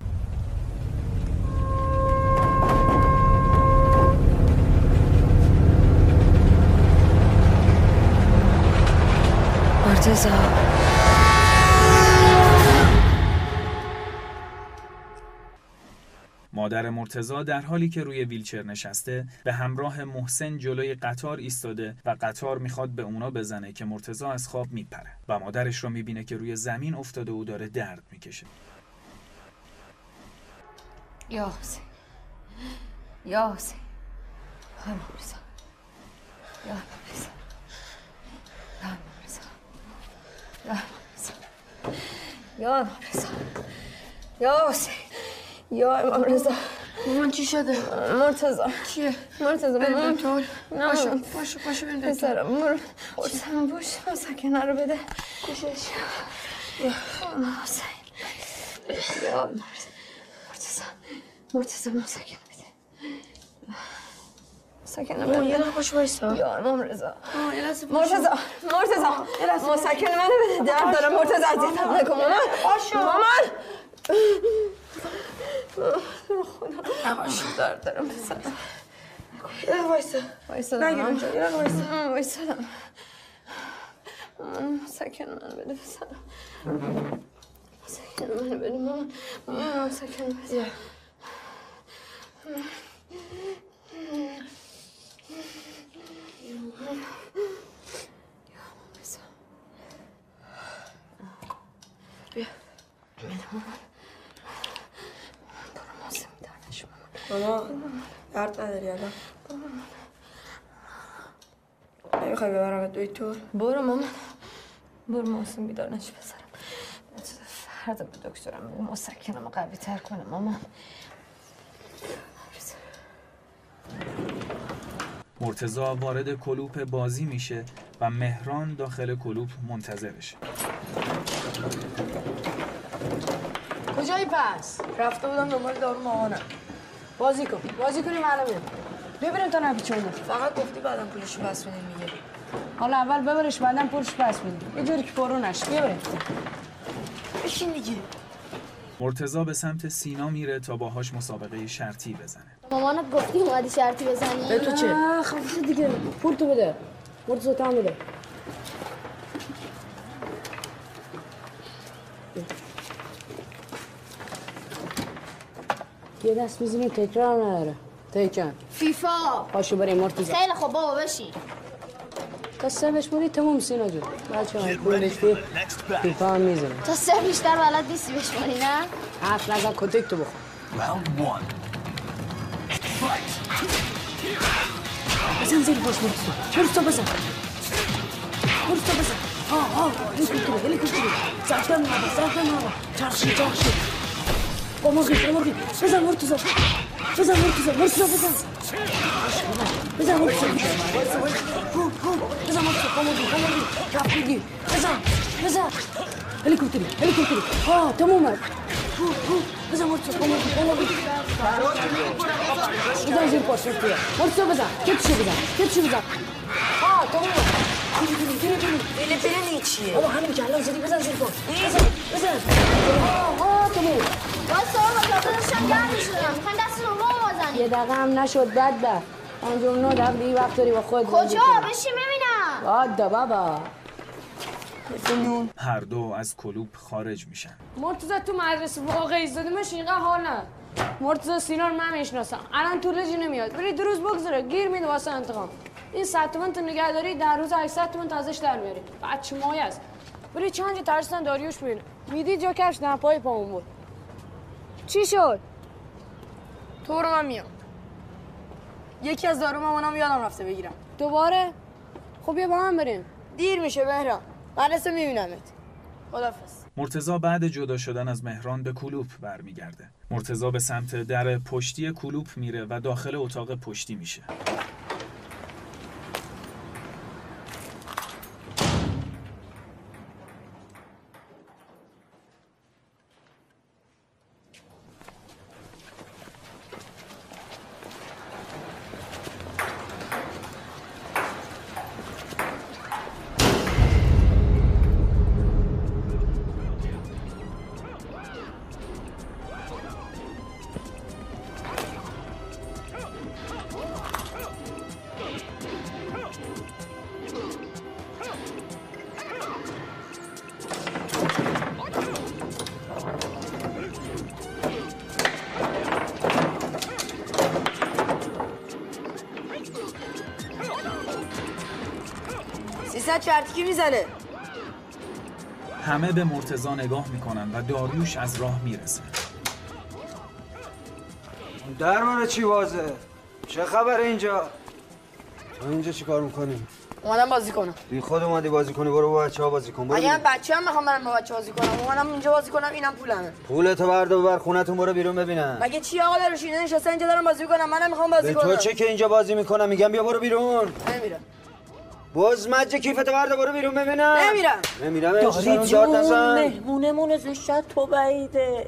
مادر مرتزا در حالی که روی ویلچر نشسته به همراه محسن جلوی قطار ایستاده و قطار می‌خواد به اونا بزنه که مرتزا از خواب میپره و مادرش رو می‌بینه که روی زمین افتاده و داره درد می‌کشه. یا حسین یا حسین یا یا مرزا یا مرزا یا حسین یا امام رضا مامان چی شده؟ مرتزا چیه؟ مرتزا بریم دکتر. پاشو،. پاشو، پاشو بریم دکتر. پسرم مر حسین باش مسکنه رو بده کشش یا حسین یا مرتزا مرتزا مسکنه بده مسکنه مامان، یه دقیقه پاشو وایسا. یا امام رضا لحظه یه لحظه پاشو. مسکنه منو بده درد دارم پاشو. مرتزا اذیتم نکن مامان. مامان خدا پاشو. درد دارم پسرم یه وایسا وایسا نگیر اونجا یه وایسا وایسا مامان مسکن من بده پسرم مسکن من بده مامان مامان مسکن بده بیا مامان درد نداری الان نمی‌خوای ببرم دکتر برو مامان برو محسن بیدار نشو پسرم فردا به دکترم مسکنم قوی تر کنه مامان مرتزا وارد کلوپ بازی میشه و مهران داخل کلوپ منتظرشه کجایی پس؟ رفته بودم دنبال دارو مامانم. بازی کن. بازی کنیم الان بریم. ببریم تا نپیچونه فقط گفتی بعدم پولشو پس بدیم میگه حالا اول ببرش بعدم پولش پس بدیم. یه جوری که پرو نشه. بیا بریم. بشین دیگه. مرتزا به سمت سینا میره تا باهاش مسابقه شرطی بزنه. مامانت گفتی اومدی شرطی بزنی به تو چه؟ خفه دیگه پول تو بده پورتو زتم بده یه دست می‌زنی تکرار نداره تکرار فیفا پاشو بریم مرتزا خیلی خوب بابا بشی تا سه بشموری تموم سینا جو بچه های کنشتی فیفا هم می‌زنی تا سه بیشتر بلد نیستی بشموری نه؟ هفت نزن کتک تو بخور Round one. بزن زیر باش مرتضی مرتضی بزن مرتضی بزن ها ها هلیکوپتر هلیکوپتر زرفه مابا زرفه مابا چرخشی چرخشی با مرغی با مرغی بزن مرتضی بزن مرتضی مرتضی بزن بزن مرتضی بزن مرتضی با مرغی با مرغی کف بگیر بزن بزن هلیکوپتری هلیکوپتری ها تمومه بزن مرتضی با مرغی با مرغی بزن زیر پاش مرتضی مرتضی بزن کتشو بزن کتشو بزن ها تمومه دیری دیری دیری دیری دیلی پیرینی چیه؟ بابا همین که الان بزن زیر بزن بزن ها تموم واسه بابا تازه داشتم گرم می‌شدم می‌خوایم دست دوم بزنیم یه دقیقه هم نشد بد به پنجم نو دقیقه دیگه وقت داری با خود کجا بشین ببینم بادا بابا هر دو از کلوب خارج میشن مرتضی تو مدرسه واقعی زدیمش اینقدر حال نه مرتضی سینان من می‌شناسم الان تو لجی نمیاد بری دو روز بگذره گیر میده واسه انتقام این تو نگهداری در روز 800 تومن تا ازش در میاری بچه مای است بری چند جا ترسیدن داریوش ببینه می‌دید جا کش نه پای پامون بود چی شد تو برو من میام یکی از دارو مامانم یادم رفته بگیرم دوباره خب بیا با هم بریم دیر میشه مهران مدرسه میبینمت خدافظ مرتزا بعد جدا شدن از مهران به کلوپ برمیگرده مرتزا به سمت در پشتی کلوپ میره و داخل اتاق پشتی میشه. سیصد چرتیکی می‌زنه. همه به مرتزا نگاه می‌کنن و داریوش از راه می‌رسه. در چی بازه چه خبر اینجا؟ تو اینجا چی کار می‌کنی؟ اومدم بازی کنم. بی خود اومدی بازی کنی برو با بچه ها بازی کن برو اگه. بچه هم می‌خوام برم با بچه بازی کنم اومدم اینجا بازی کنم اینم پولمه. پولتو برده ببر خونتون برو بیرون ببینم مگه چی آقا داره شینه نشسته اینجا دارم بازی کنم منم می‌خوام بازی به کنم. تو چه که اینجا بازی می‌کنم؟ میگم بیا برو بیرون. نمیرم. باز مجه کیفتو برده برو بیرون ببینم. نمیرم. نمیرم. داری جون مهمونمون زشت تو بعیده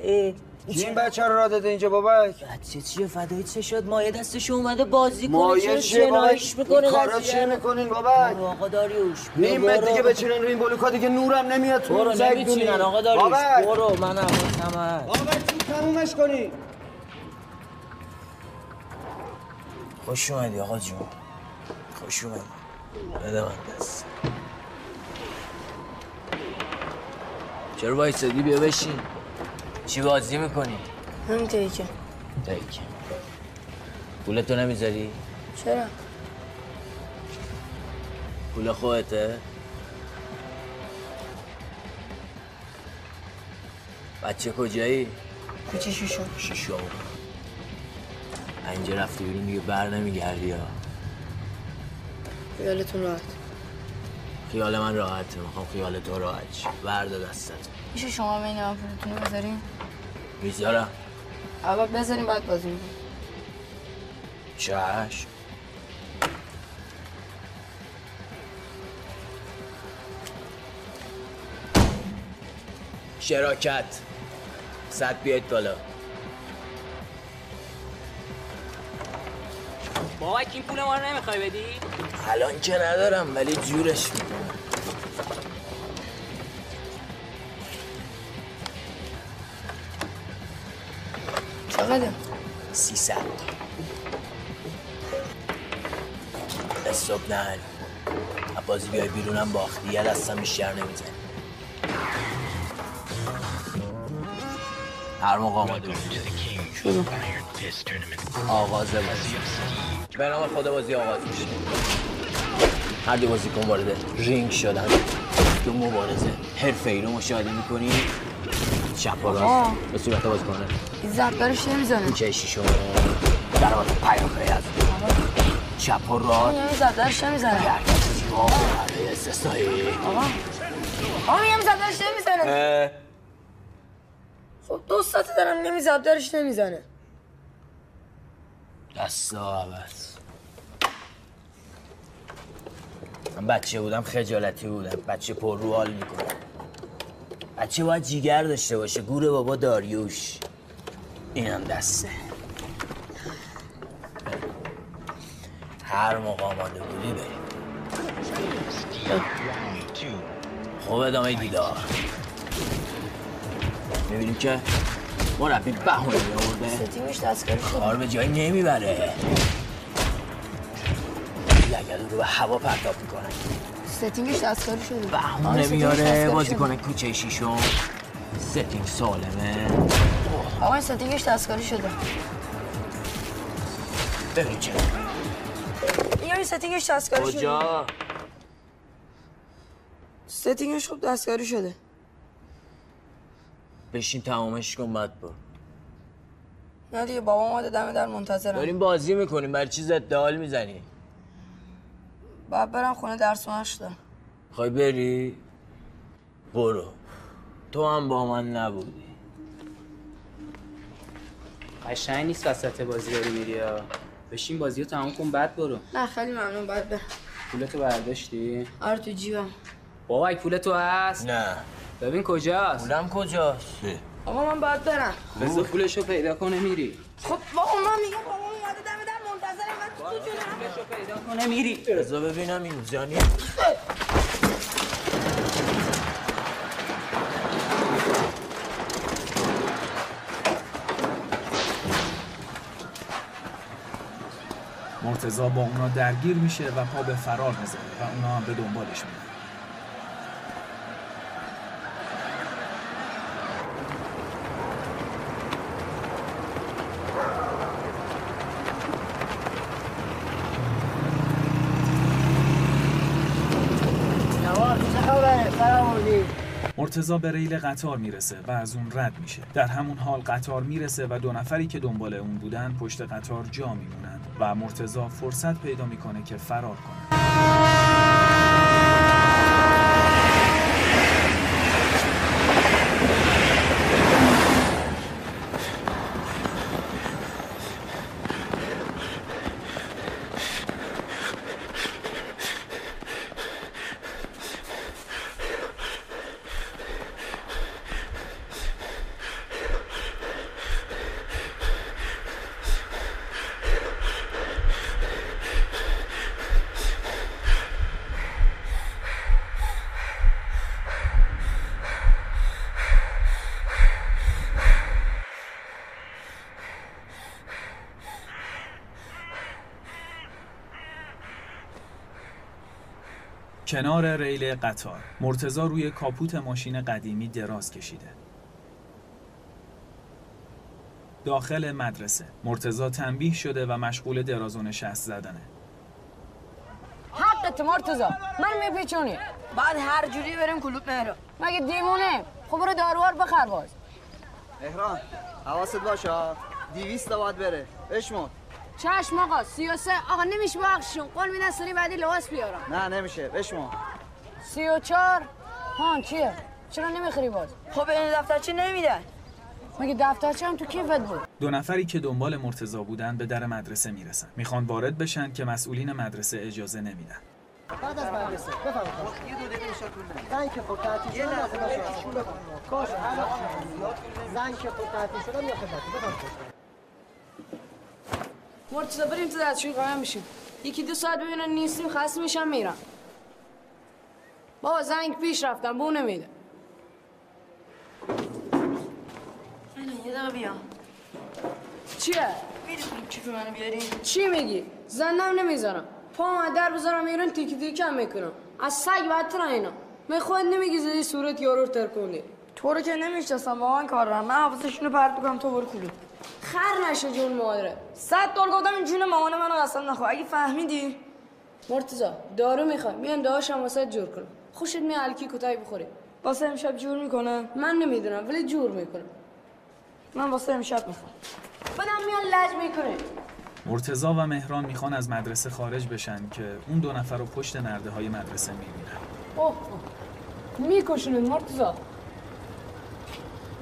این بچه رو را داده اینجا بابک؟ بچه چیه؟ فدایی چه شد؟ مایه دستش اومده بازی کنه. مایه چرا بابک؟ می‌کنه این کارا چیه می‌کنین بابک؟ آقا داریوش نیم برو. متر دیگه بچینن روی این بلوکا دیگه نورم نمیاد تو برو زنگ نمیچینن. دونی. آقا داریوش بابک. برو منم تمام بابک چی تمومش کنی. خوش اومدی آقا جون. خوش اومدی. بده من دست چرا وایسادی؟ بیا بشین. چی بازی می‌کنی؟ همین تیکه. تایک پولتو نمی‌ذاری؟ چرا؟ پول خودته؟ بچه کجایی؟ کوچه شیشو. شیشو. اینجا رفتی بیرون دیگه بر نمیگردی ها. خیالتون راحت. خیال من راحته. می‌خوام خیال تو راحت شه. بردا دستت. میشه شما بین من پولتون رو بذارین؟ می‌ذارم اول بذارین بعد بازی می‌کنم چشم. شراکت. صد بیاید بالا. بابک این پول ما رو نمی‌خوای بدی؟ الان که ندارم ولی جورش می‌کنم. چقدر سیصد. صبح نه. بازی بیای بیرونم باختی. یه دستم بیشتر نمی‌زنی. هر موقع آماده باشی. شروع. آغاز بازی به نام خدا بازی آغاز میشه. هر دو بازیکن وارد رینگ شدن. تو مبارزه. حرفه ای رو مشاهده می‌کنی. چپ و راست. به صورت بازیکنه این زبدارش نمی‌زنه. کوچه شیشم ضربات پیاپی از. چپ و راست. این زبدارش نمی‌زنه. آقا آقا میگم زبدارش نمی‌زنه. خب دو ساعت دارم نمی زبدارش نمی‌زنه. دستا عوض. من بچه بودم خجالتی بودم. بچه پر رو حال می‌کنه. بچه باید جیگر داشته باشه. گور بابا داریوش. اینم دسته. هر موقع آماده بودی بریم. خب ادامه دیدار. می‌بینیم که مربی بهونه میورده ستیمش دستکاری شده کار به جایی نمی‌بره. لگدو رو به هوا پرتاب می‌کنه. ستینگش دستکاری شده بهونه میاره بازی کنه کوچه شیشم. setting سالمه. آقا این setting ش دستکاری شده ببین چه این setting ش دستکاری شده کجا؟ setting ش خوب دستکاری شده. بشین تمامش کن بعد برو. نه دیگه بابا اومده دم در منتظرم. داریم بازی می‌کنیم برای چی ضد حال می‌زنی؟ بعد برم خونه درس و دارم. خواهی بری؟ برو. تو هم با من نبودی. قشنگ نیست وسط بازی داری میری ها. بشین بازی رو تمام کن بعد برو. نه خیلی ممنون بعد برم. پولتو برداشتی؟ آره تو جیبم. بابا اگه پول تو هست؟ نه. ببین کجاست. پولم کجاست؟ آقا من باید برم. بذار پولشو پیدا کنه میری. خب بابا من میگم بابا اومده دم در منتظرم من تو جونم پیدا کنه میری. بذار ببینم این زنی مرتزا با اونا درگیر میشه و پا به فرار می‌زنه و اونا هم به دنبالش میرن جواد چه خبره فرامونی مرتزا به ریل قطار می‌رسه و از اون رد میشه. در همون حال قطار می‌رسه و دو نفری که دنبال اون بودن پشت قطار جا میمونن و مرتزا فرصت پیدا می‌کنه که فرار کنه. کنار ریل قطار. مرتزا روی کاپوت ماشین قدیمی دراز کشیده. داخل مدرسه. مرتزا تنبیه شده و مشغول دراز و نشست زدنه. حقت مرتزا من میپیچونی. بعد هر جوری بریم کلوب مهرا مگه دیمونه خب برو داروار بخر باز مهران حواست باشه. دیویست تا باید بره. بشمون چشم آقا سی و سه. آقا نمیشه بخشون قول میدن سری بعدی لباس بیارم. نه نمیشه. و چار هان چیه؟ چرا نمی‌خری باز؟ خب این دفترچه نمیدن. مگه دفترچه هم تو کیفت بود؟ دو نفری که دنبال مرتزا بودن به در مدرسه می‌رسن. می‌خوان وارد بشن که مسئولین مدرسه اجازه نمیدن. بعد از مدرسه. بفرمایید. یه دو دقیقه زنگ که خود تعطیل از بفرمایید کاش. زنگ که خود تعطیل شدن یا خدمتی بفرمایید. مرتزا بریم تو دستشوی قایم میشیم یکی دو ساعت ببینن نیستیم خسته میشم میرم بابا زنگ پیش رفتم بو نمیده یه دقیقه بیا چیه؟ می‌دونی کیف منو بیاری چی میگی؟ زندم نمی‌ذارم پا در بذارم ایران تیکی هم می‌کنم از سگ بدتر اینا می خود نمیگی زدی صورت یارو رو ترکوندی تو رو که نمی‌شناسم با من کار دارم من حواسشون رو پرت می‌کنم تو برو کلوب خر نشه جون مادره. صد دور گفتم این جون مامان منو قسم نخور. اگه فهمیدی. مرتزا دارو می‌خوای. میان داشم واسه جور کنم. خوشت می الکی کتایی بخوری. واسه امشب جور می‌کنه من نمی‌دونم ولی جور می‌کنم. من واسه امشب می‌خوام. بدم میان لج می‌کنه مرتزا و مهران می‌خوان از مدرسه خارج بشن که اون دو نفر رو پشت نرده های مدرسه می‌بینن. اوه میکشونن مرتزا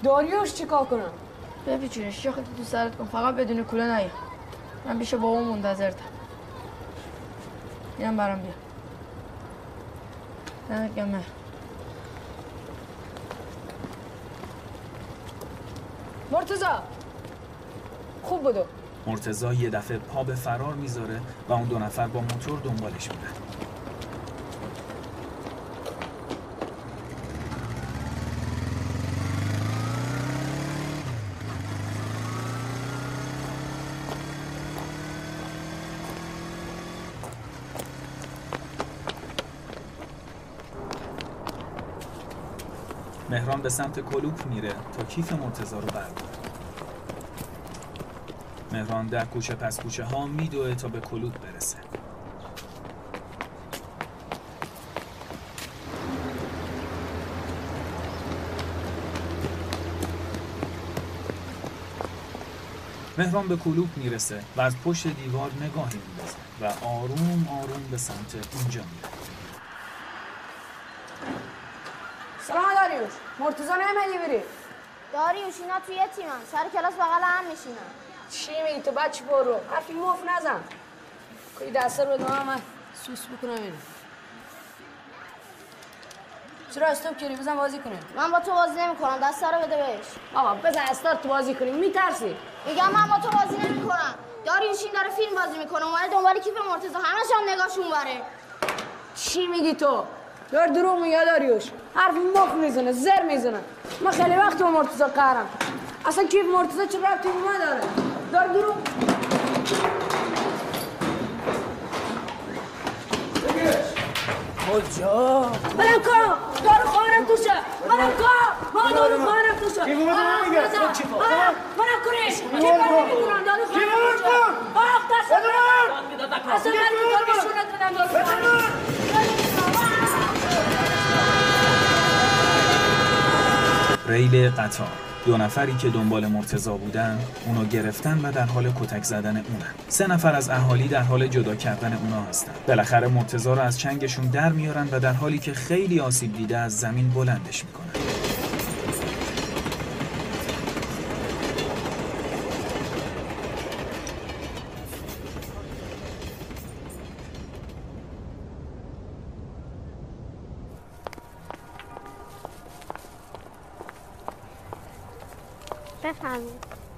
داریوش چیکار کنم؟ بپیچونش شیخ تو سرت کن. فقط بدون کوله نیا. من پیش بابا منتظرتم. اینم برام بیا. دمت. مرتزا خوب بدو مرتزا یه دفعه پا به فرار می‌ذاره و اون دو نفر با موتور دنبالش میرن. به سمت کلوپ میره تا کیف مرتزا رو برداره مهران در کوچه پس کوچه ها میدوه تا به کلوپ برسه. مهران به کلوپ می‌رسه و از پشت دیوار نگاهی میندازه و آروم آروم به سمت اونجا میره. داریوش مرتزا نمیدی بری؟ داریوش اینا توی یه تیمن سر کلاس بغل هم میشینن. چی میگی تو بچه برو. حرفی مف نزن. کوی دسته رو دارم من سوس بکنم اینو. چرا استوب کردی بزن بازی کنیم. من با تو بازی نمی‌کنم. دستا رو بده بهش. بابا بزن استارت تو بازی کنیم. میترسی؟ میگم من با تو بازی نمی‌کنم. داریوش این داره فیلم بازی می‌کنه. اومده دنبال کیف مرتضی. همش هم نگاهشون بره. چی میگی تو؟ دار دروغ میگه داریوش. حرف مخ می‌زنه زر می‌زنه. من خیلی وقت با مرتضی قهرم. اصلا کیف مرتضی چه ربطی به من داره؟ دار دروغ کجا؟ برم کار. دارو خواهرم توشه برم کار. ما دارو خواهرم توشه کی بود من میگم؟ خب چی کار؟ برم کنش کی بود؟ نمی‌دونم دارو بود توشه؟ آخ دست اصلا من بدم دارو ریل قطار. دو نفری که دنبال مرتزا بودن اونو گرفتن و در حال کتک زدن اونن. سه نفر از اهالی در حال جدا کردن اونا هستن. بالاخره مرتزا رو از چنگشون در میارن و در حالی که خیلی آسیب دیده از زمین بلندش می‌کنن.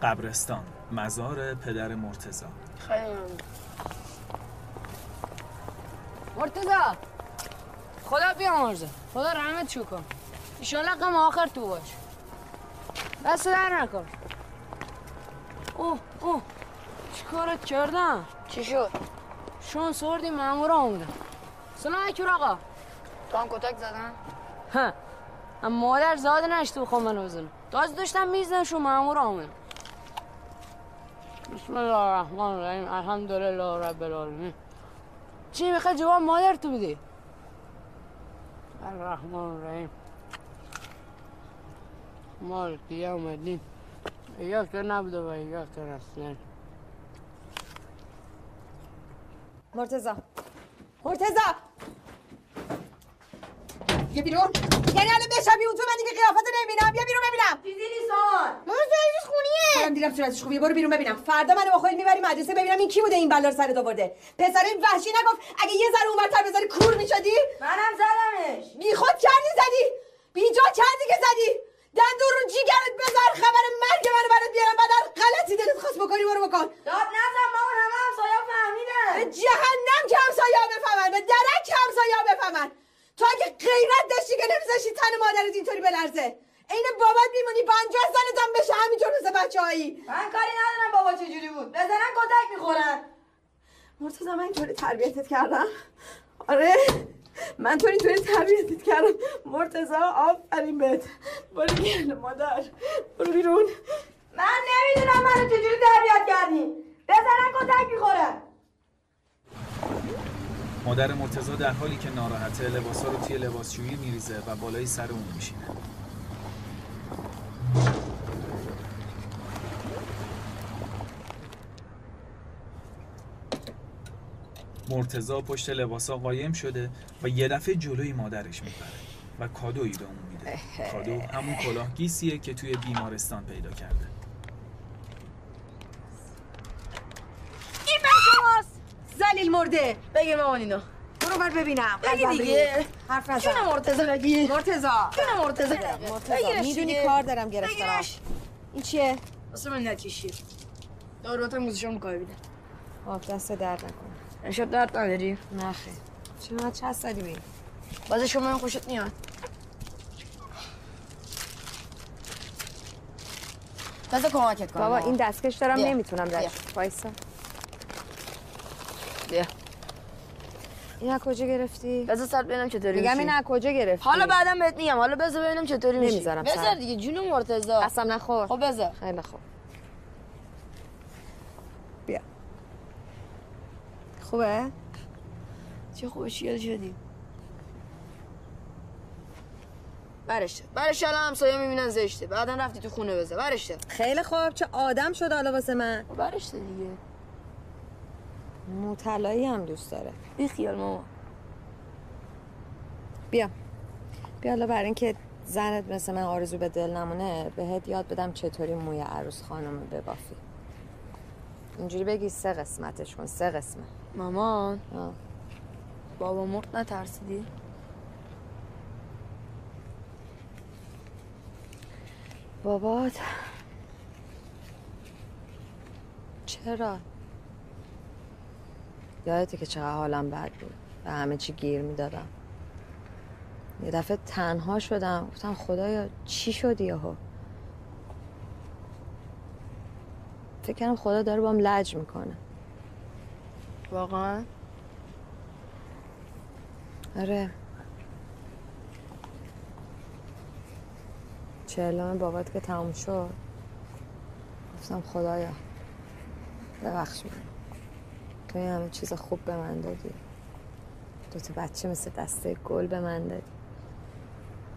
قبرستان. مزار پدر مرتزا خیلی مرتزا خدا بیامرزه. خدا رحمت شو کن. ایشالله غم آخر تو باش. دست در نکن. اوه اوه. چی کارت کردم؟ چی شد؟ شون سوردی مامور آمودن سلام علیکم آقا. تو هم کتک زدن؟ ها. اما مادر زاده نشته بخوام منو بزنه تازه داشتم می‌زنم شو مامور آمودن بسم الله الرحمن الرحیم الحمدلله رب العالمین چی می‌خوای جواب مادر تو بدی الرحمن الرحیم مالک یوم الدین ایاک نعبد و ایاک نستعین مرتزا مرتزا یه بیرون. یعنی الان بشبی اون تو من دیگه قیافت نمی‌بینم. بیا بیرون ببینم. چیزی نیست مامان صورتش خونیه. من دیدم صورتش خوبیه. برو بیرون ببینم. فردا منو با خودت می‌بری مدرسه ببینم این کی بوده این بلا رو سرت آورده. پسر وحشی نگفت اگه یه ذره اونورتر بذاری کور می‌شدی؟ منم زدمش. بیخود کردی زدی؟ بیجا کردی که زدی؟ دندون رو جیگرت بذار خبر مرگ منو برات بیارم. بعد غلطی دلت خواست بکنی برو بکن. داد نزن مامان همه همسایا فهمیدن. به جهنم که همسایا بفهمن به درک همسایا بفهمن. تو اگه غیرت داشتی که نمیذاشتی تن مادرت اینطوری بلرزه. عین بابات میمونی پنجاه سالت هم بشه همینطور مثل بچه هایی من کاری ندارم بابا چجوری بود. بزنن کتک می‌خورن. مرتضی من اینطوری تربیتت کردم. آره من تو اینطوری تربیتت کردم. مرتضا آفرین بهت. برو بیرون مادر. برو بیرون. من نمی‌دونم منو چجوری تربیت کردی. بزنم کتک می‌خورم مادر مرتزا در حالی که ناراحته لباسا رو توی لباسشویی میریزه و بالای سر اون میشینه. مرتزا پشت لباسا قایم شده و یه دفعه جلوی مادرش می‌بره و کادویی به اون میده. کادو همون کلاه گیسیه که توی بیمارستان پیدا کرده این به شماست زلیل مرده. بگه مامان اینو برو بر ببینم. بگی دیگه. حرف نزن. جون مرتضی بگی. مرتضا. جون مرتضی مرتضا بگیرش می‌دونی. کار دارم گرفتم بگیرش. این چیه؟ واسه من نکشی. داروات موزشون می‌کنه بیده آف دست درد نکن. امشب درد نداری؟ نه خیر. چرا چه داری بی بازه شما من خوشت میاد. بذار کمکت کنم. بابا این دستکش دارم. نمی‌تونم. درش وایسا. بیا این از کجا گرفتی؟ بذار سر ببینم چطوری میگم میشی. این از کجا گرفتی؟ حالا بعدم بهت میگم. حالا بذار ببینم چطوری میشی. نمی‌ذارم بذار. دیگه جون مرتضا قسم نخور. خب بذار. خیلی خوب. بیا. خوبه؟ چه خوبه شیل شدی. برشته. برشته الان همسایه می‌بینن زشته. بعدا رفتی تو خونه بذار. برشته. خیلی خوب. چه آدم شد حالا واسه من. برشته دیگه. مطلعی هم دوست داره. بی خیال ماما. بیا. بیا حالا برای اینکه زنت مثل من آرزو به دل نمونه بهت یاد بدم چطوری موی عروس خانم ببافی. اینجوری بگی سه قسمتش کن سه قسمت. مامان آه. بابا مرد نترسیدی؟ بابات چرا؟ یادته که چقدر حالم بد بود و همه چی گیر می‌دادم. یه دفعه تنها شدم. گفتم خدایا چی شدی یهو؟ فکر کردم خدا داره بام لج می‌کنه. واقعا؟ آره. چهلم بابات که تموم شد. گفتم خدایا ببخش من تو این همه چیز خوب به من دادی. دو تا بچه مثل دسته گل به من دادی.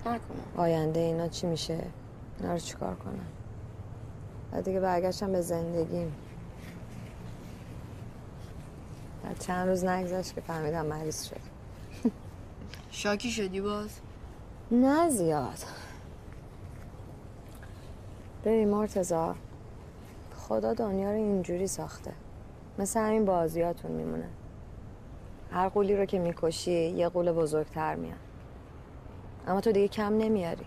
نکنم. آینده اینا چی میشه؟ اینا رو چیکار کنم؟ و دیگه برگشتم به زندگیم. در چند روز نگذشت که فهمیدم مریض شد شاکی شدی باز؟ نه زیاد. ببین مرتزا خدا دنیا رو اینجوری ساخته. مثل همین بازیاتون میمونه هر قولی رو که می‌کشی یه قول بزرگتر میاد اما تو دیگه کم نمیاری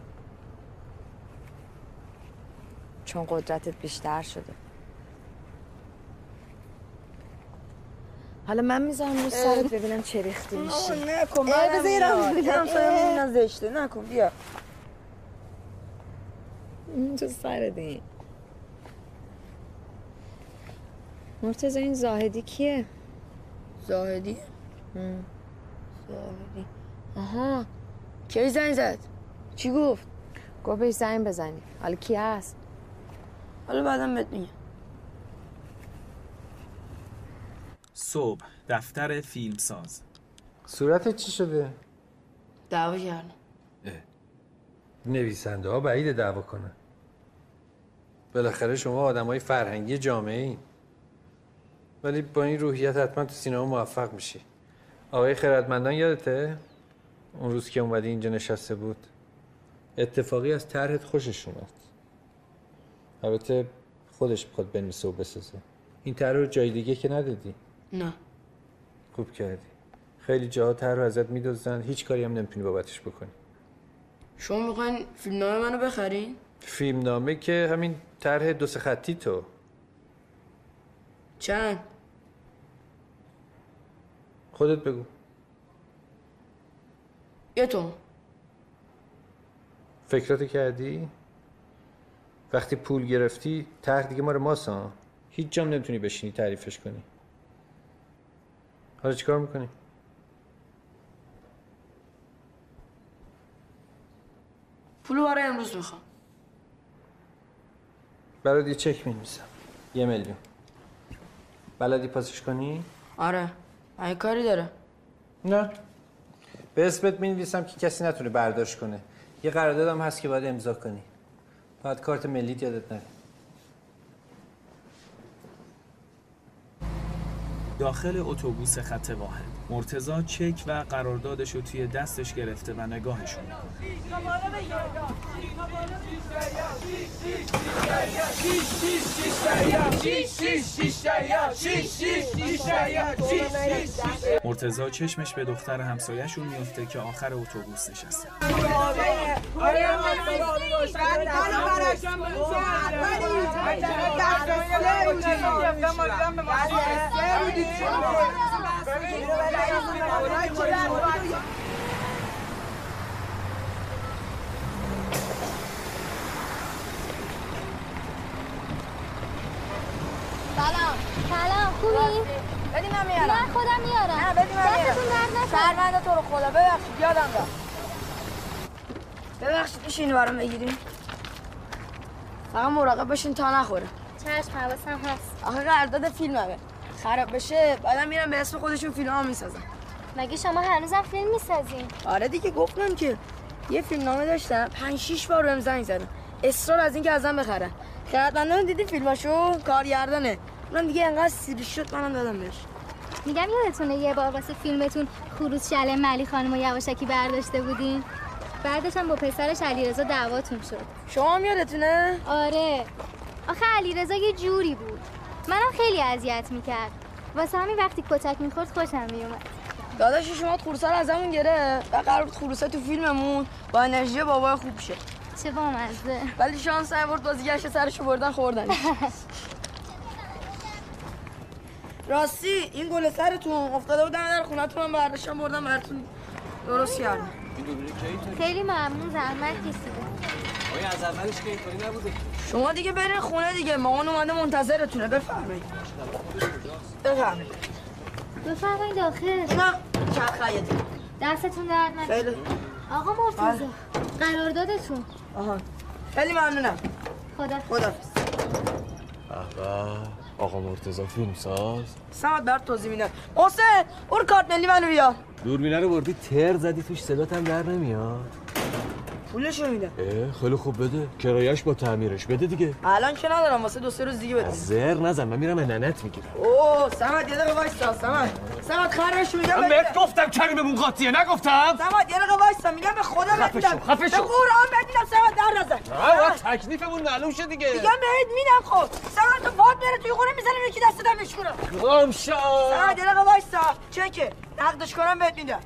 چون قدرتت بیشتر شده حالا من می‌ذارم رو سرت ببینم چه ریختی میشی نکن اه، بعدم بذار یه میاد. راست بگم. هم سایه اه. می‌بینن زشته نکن بیا تو سرت این مرتضی این زاهدی کیه؟ زاهدی؟ هم. زاهدی. آها. کی زنگ زد؟ چی گفت؟ گفت بهش زنگ بزنی حالا کی هست؟ حالا بعدم بهت میگم. صبح دفتر فیلمساز. صورتت چی شده؟ دعوا کردم. نویسنده ها بعید دعوا کنن. بالاخره شما آدم های فرهنگی جامعه این ولی با این روحیت حتما تو سینما موفق میشی. آقای خردمندان یادته؟ اون روز که اومدی اینجا نشسته بود. اتفاقی از طرحت خوشش اومد. البته خودش بخواد بنویسه و بسازه. این طرح رو جای دیگه که ندادی نه. خوب کردی. خیلی جاها طرح رو ازت میدزدن هیچ کاری هم نمی‌تونی بابتش بکنی. شما می‌خواین فیلمنامه منو بخرین؟ فیلمنامه که همین طرح دو سه خطی تو. چند؟ خودت بگو. یه تو. فکراتو کردی؟ وقتی پول گرفتی ته دیگه ماره ماسا هیچ جام نمی‌تونی بشینی تعریفش کنی. حالا چیکار می‌کنی؟ پولو برای امروز می‌خوام. برات یه چک می‌نویسم. یه میلیون. بلدی پاسش کنی؟ آره. این کاری داره. نه. به اسمت می‌نویسم که کسی نتونه برداشت کنه. یه قراردادم هست که باید امضا کنی. باید کارت ملیت یادت نره. داخل اتوبوس خط واحد. مرتزا چک و قراردادش رو توی دستش گرفته و نگاهشون می‌کنه مرتزا چشمش به دختر همسایهشون میفته که آخر اتوبوس نشسته. سلام. سلام خوبی؟ بدی من میارم. من خودم میارم. نه بدی من میارم. دستتون درد نکنه. شهرونده تو رو خدا. ببخشید یادم رفت. ببخشید میشه اینو برام بگیریم؟ فقط مراقب باشین تا نخوره. چشم حواسم هست. آخه قرارداد فیلممه. خراب بشه بعدم میرم به اسم خودشون فیلم ها می‌سازن مگه شما هنوزم فیلم می‌سازین؟ آره دیگه گفتم که یه فیلم نامه داشتم پنج شیش بار بهم زنگ زدن. اصرار از اینکه ازم بخرن. خیرتمندان دیدی فیلماشو؟ کارگردانه اونم دیگه انقدر سیری شد منم دادم بهش. میگم یادتونه یه بار واسه فیلمتون خروس شله ملی خانم و یواشکی برداشته بودین؟ بعدش هم با پسرش علیرضا دعواتون شد. شما هم یادتونه؟ آره. آخه علیرضا یه جوری بود. منم خیلی اذیت می‌کرد. واسه همین وقتی کتک می‌خورد خوشم میومد داداش شما خروسه رو ازمون گرفت و قرار بود خروسه تو فیلممون با انرژی بابا خوب شه چه بامزه. ولی شانس آورد بازیگرش سرشو بردن خوردن. راستی این گل سرتون افتاده بودن در خونتون هم برداشتم بردم براتون. درست کردم. خیلی ممنون زحمت کشیدین آیا از اولش که اینطوری نبوده شما دیگه برین خونه دیگه مامان اومده منتظرتونه بفرمایید. بفرمایید. بفرمایید داخل نه چرخ خیاطی. دستتون درد نکنه. خیلی. آقا مرتضی قراردادتون. آها. خیلی ممنونم. خدا. خدا آقا مرتضی فیلم ساز؟ سمت برات توضیح میدم. حسین اون کارت ملی منو بیار. دوربینه رو بردی تر زدی توش صدات هم در نمیاد. پولشو میدم اه خیلی خوب بده. کرایش با تعمیرش بده دیگه. الان که ندارم واسه دو سه روز دیگه بده زر نزن من میرم ننت می‌گیرم. اوه سمت یه دقیقه وایسا سمت. سمت خرش میگم من بهت گفتم کریممون قاطیه نگفتم؟ سمت یه دقیقه وایسا میگم به خدا بهت میدم خفه شو. به قرآن بهت میدم سمت در نزن. آه تکلیفمون معلوم شد دیگه. میگم بهت میدم خب. سمت تو پات میره توی خونه می‌زنم یکی دست دم میشکنم گم شو. سمت یه دقیقه وایسا. چکه؟ نقدش کنم بهت میدم.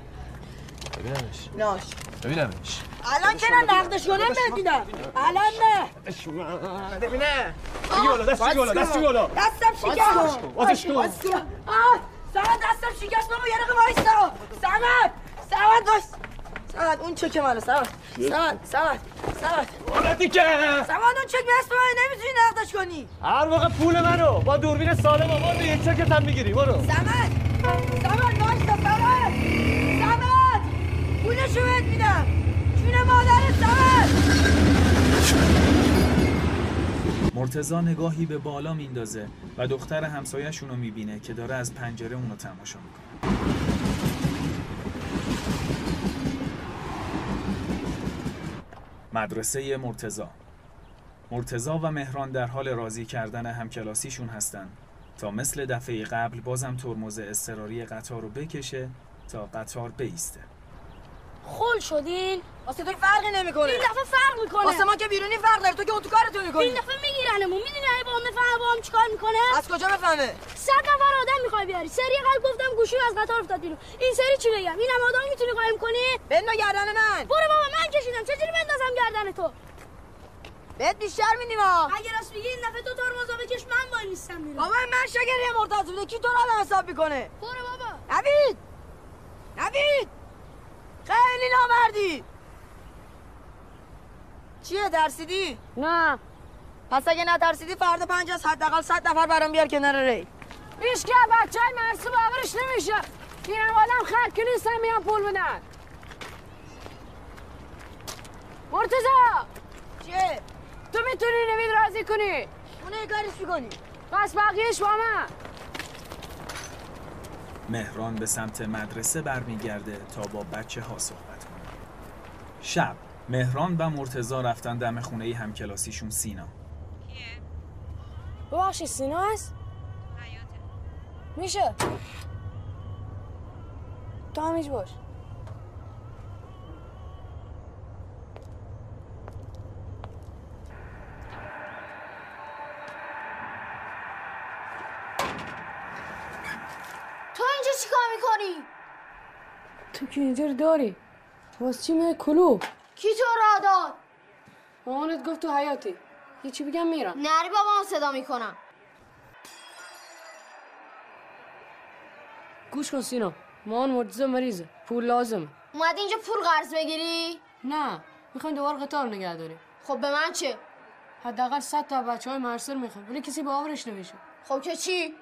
ببینمش. ناش. ببینمش. الان که نه نقدش کنم بهت میدم الان نه. ببینه. بگی بالا دستی بالا دستی بالا. دستم شکست. واسش کن. آه سمت دستم شکست. بابا یه دقیقه وایسا. سمت سمت وایس سمت اون چک منو سمت سمت سمت سمت حالتی که سمت اون چک اسم من نمی‌تونی نقدش کنی. هر موقع پول منو با دوربین سالم آورد یه چکت هم می‌گیری برو. سمت سمت وایسا سمت پولشو بهت میدم. جون مادرت سمت مرتزا نگاهی به بالا میندازه و دختر همسایه‌شون رو می‌بینه که داره از پنجره اونو تماشا می‌کنه. مدرسه مرتزا مرتزا و مهران در حال راضی کردن همکلاسیشون هستن. تا مثل دفعه قبل بازم ترمز اضطراری قطار رو بکشه تا قطار بیسته. خل شدین؟ واسه تو فرقی نمی‌کنه. این دفعه فرق می‌کنه. واسه ما که بیرونی فرق داره. تو که تو کارتو می‌کنی. این دفعه میگیرنمون. می‌دونی اگه با هم بفهمه با هم چیکار می‌کنه؟ از کجا بفهمه صد نفر آدم می‌خوای بیاری. سری قبل گفتم گوشی از قطار افتاد بیرون. این سری چی بگم؟ این هم آدم می‌تونی قایم کنی؟ بندو گردن من. برو بابا من کشیدم. چجوری بندازم گردن تو؟ بهت بیشتر میدیم ها. اگه راست میگی این دفعه تو ترمزا بکش من وای نیستم میرم بابا من شگری مرتضی بوده. کی تو رو آدم حساب می‌کنه؟ برو بابا. نوید! نوید! خیلی نامردی. چیه ترسیدی؟ نه. پس اگه نترسیدی فردا پنج از حداقل صد نفر برام بیار کنار ری. هیچ که بچه های مرسی باورش نمیشه. این هم آدم خرکی نیستن میان پول بدن. مرتزا چیه؟ تو می‌تونی نوید راضی کنی. اونه یه کارش می‌کنی. پس بقیهش با من. مهران به سمت مدرسه برمیگرده تا با بچه ها صحبت کنه. شب مهران و مرتزا رفتن دم خونه همکلاسیشون سینا. ببخشید سینا هست؟ میشه تو همیش باش تو اینجا می‌کنی؟ تو که اینجا رو داری. واسه چی میای کلوب کی تو را داد؟ مامانت گفت تو حیاتی. یه چی بگم میرم. نری بابا صدا می‌کنم. گوش کن سینا. مامان مرتزا مریضه. پول لازم اومدی اینجا پول قرض بگیری؟ نه. می‌خوایم دوباره قطار نگه داریم. خب به من چه؟ حداقل صد تا بچه های مرسر می‌خوام. ولی کسی باورش نمیشه. خب که چی؟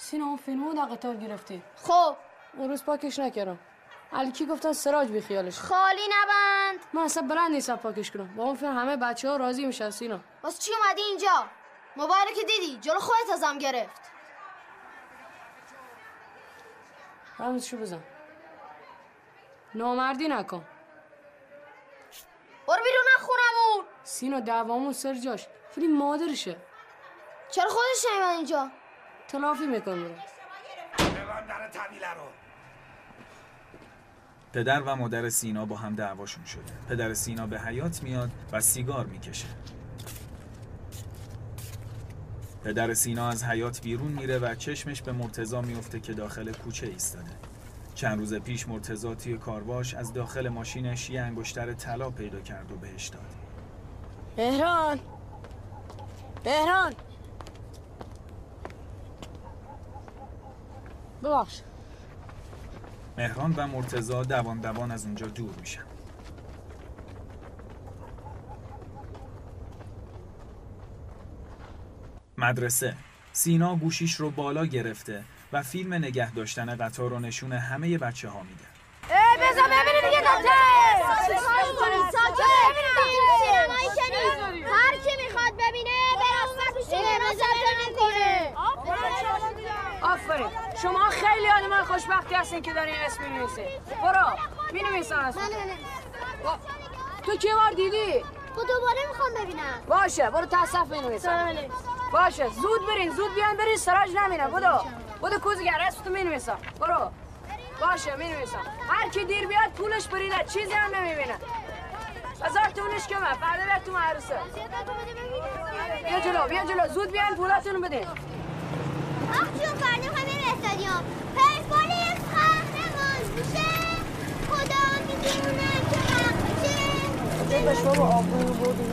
سینا اون فیلمو در قطار گرفتی خب. اون روز پاکش نکردم. الکی گفتن سراج بی خیالش. خالی نبند. من اصلا بلند نیستم پاکش کنم. با اون فیلم همه بچه ها راضی میشن سینا. واسه چی اومدی اینجا؟ موبایل که دیدی. جلو خودت ازم گرفت. رمزشو بزن. نامردی نکن. برو بیرون از خونمون. سینا دعوامون سر جاش. ولی مادرشه. چرا خودش نیومد اینجا؟ تلافی میکن برو پدر و مادر سینا با هم دعواشون شده. پدر سینا به حیات میاد و سیگار می‌کشه. پدر سینا از حیات بیرون میره و چشمش به مرتزا میفته که داخل کوچه ایستاده. چند روز پیش مرتزا توی کارواش از داخل ماشینش یه انگشتر طلا پیدا کرد و بهش داد. مهران مهران ببخش مهران و مرتزا دوان دوان از اونجا دور میشن. مدرسه. سینا گوشیش رو بالا گرفته و فیلم نگه داشتن قطار رو نشون همه بچه ها میده. ای بذار ببینیم دیگه هر کی می‌خواد ببینه سینما ثبت کنه آفرین. شما خیلی آدم خوشبختی هستین که دارین اسم می‌نویسین. برو. می‌نویسن اسم تو چه بار دیدی؟ تو دوباره می‌خوام ببینم. باشه برو تصف می‌نویسن باشه زود برین زود بیان برین سراج نمیره بدو بدو کوزگر اسم تو می‌نویسم برو. باشه می‌نویسم هر کی دیر بیاد پولش بریده چیزی هم نمی‌بینه. هزار تونش کمه. فردا بیاد تو عروسه بیا جلو بیا جلو. زود بیان پولاتونو بدین. آخ جون استادیوم. پرسپولیس قهرمان میشه خدا می‌دونه که حق میشه آبرو بردیم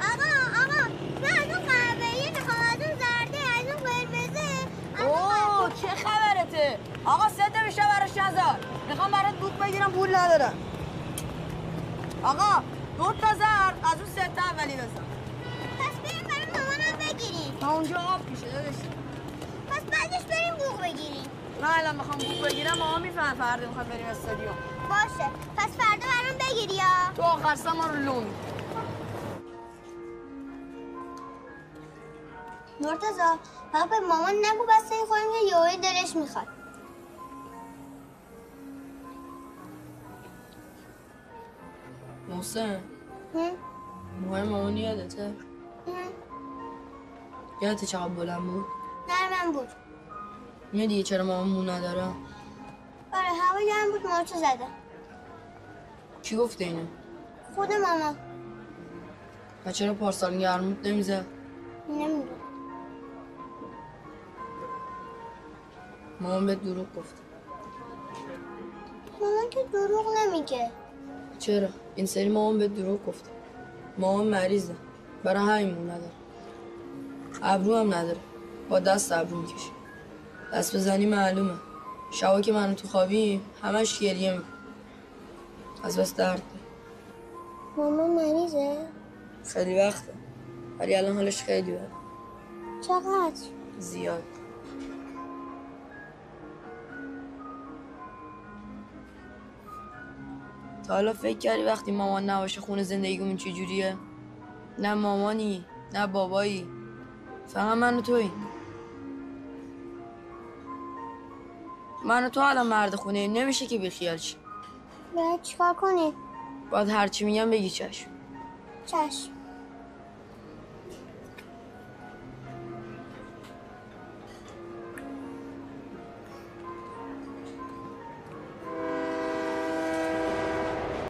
آقا آقا من از اون قهوه‌ای می‌خوام از اون زرده از اون قرمزه اوه چه خبرته؟ آقا سه میشه براش نزار می‌خوام برات بوک بگیرم پول ندارم. آقا دو تا زر از اون سه تا اولی بزن تا اونجا آب داداش. پس بعدش بریم بوق بگیریم. نه الان می‌خوام بوک بگیرم. ماما میفهم فردا می‌خوام بریم استادیوم. باشه. پس فردا برام بگیری یا تو آخر ما رو لون. مرتزا به مامان نگو بسته خودم یه یوهی دلش می‌خواد. محسن. هم؟ موهای مامان یادته؟ هم؟ یادته چقدر بلند بود؟ نه من بود. می‌دونی چرا مامان مو نداره؟ آره هوا گرم بود مرتو زده. کی گفته اینو؟ خود ماما و چرا پارسال گرمود نمیزه. نمی‌دونم. مامان به دروغ گفت مامان که دروغ نمیگه. چرا؟ این سری مامان به دروغ گفت مامان مریضه. برای همین مو نداره. ابرو هم نداره. با دست ابرو می‌کشه. دست بزنی معلومه. شبا که منو تو خوابیم همش گریه می‌کنه. از بس درد. ماما مریضه؟ خیلی وقته. ولی الان حالش خیلی بده. چقدر؟ زیاد. تا حالا فکر کردی وقتی مامان نباشه خونه زندگیمون چه جوریه نه مامانی نه بابایی. فقط من و تویی من و تو الان مرد خونه ایم. نمیشه که بیخیال شی باید چیکار کنی؟ باید هرچی میگم بگی چشم چشم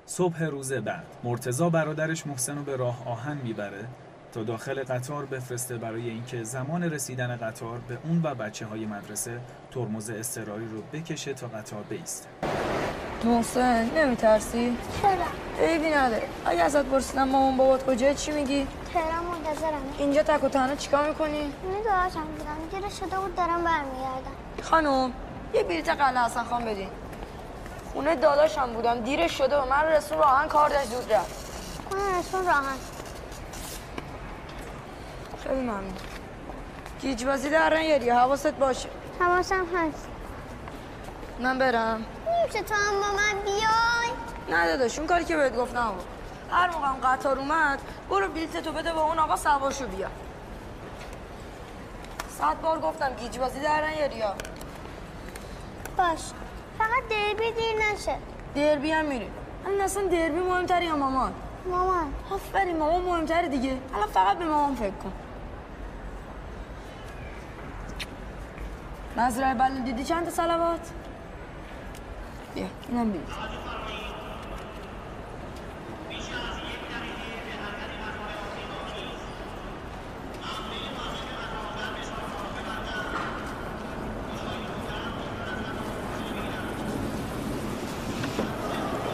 صبح روز بعد مرتزا برادرش محسن رو به راه آهن می‌بره تا داخل قطار بفرسته برای اینکه زمان رسیدن قطار به اون و بچه های مدرسه ترمز اضطراری رو بکشه تا قطار بیسته. محسن نمیترسی؟ چرا؟ عیبی نداره. اگه ازت پرسیدم مامان بابات کجای چی میگی؟ تهران منتظرم. اینجا تک و تنها چیکار می‌کنی؟ میدارشم بودم گیره شده بود دارم برمیگردم. خانم یه بلیت قلعه حسن خان بدین. خونه داداشم بودم. دیرش شده و من رسون راهن کار داشت. زود رفت. خونه رسون راهن. ممنون. گیج بازی در نیاری؟ حواست باشه. حواسم هست. من برم. نمیشه تو هم با من بیای؟ نه داداش اون کاری که بهت گفتم بود هر موقع قطار اومد برو بلیت تو بده به اون آقا سوارشو بیا. صد بار گفتم گیج بازی در نیاری باش. فقط دربی دیر نشه. دربی هم میری الان اصلا دربی مهمتری یا مامان؟ مامان. آفرین مامان مهمتره دیگه. الان فقط به مامان فکر کن. مزرعه بله دیدی چند تا سلوات؟ بیا اینم بید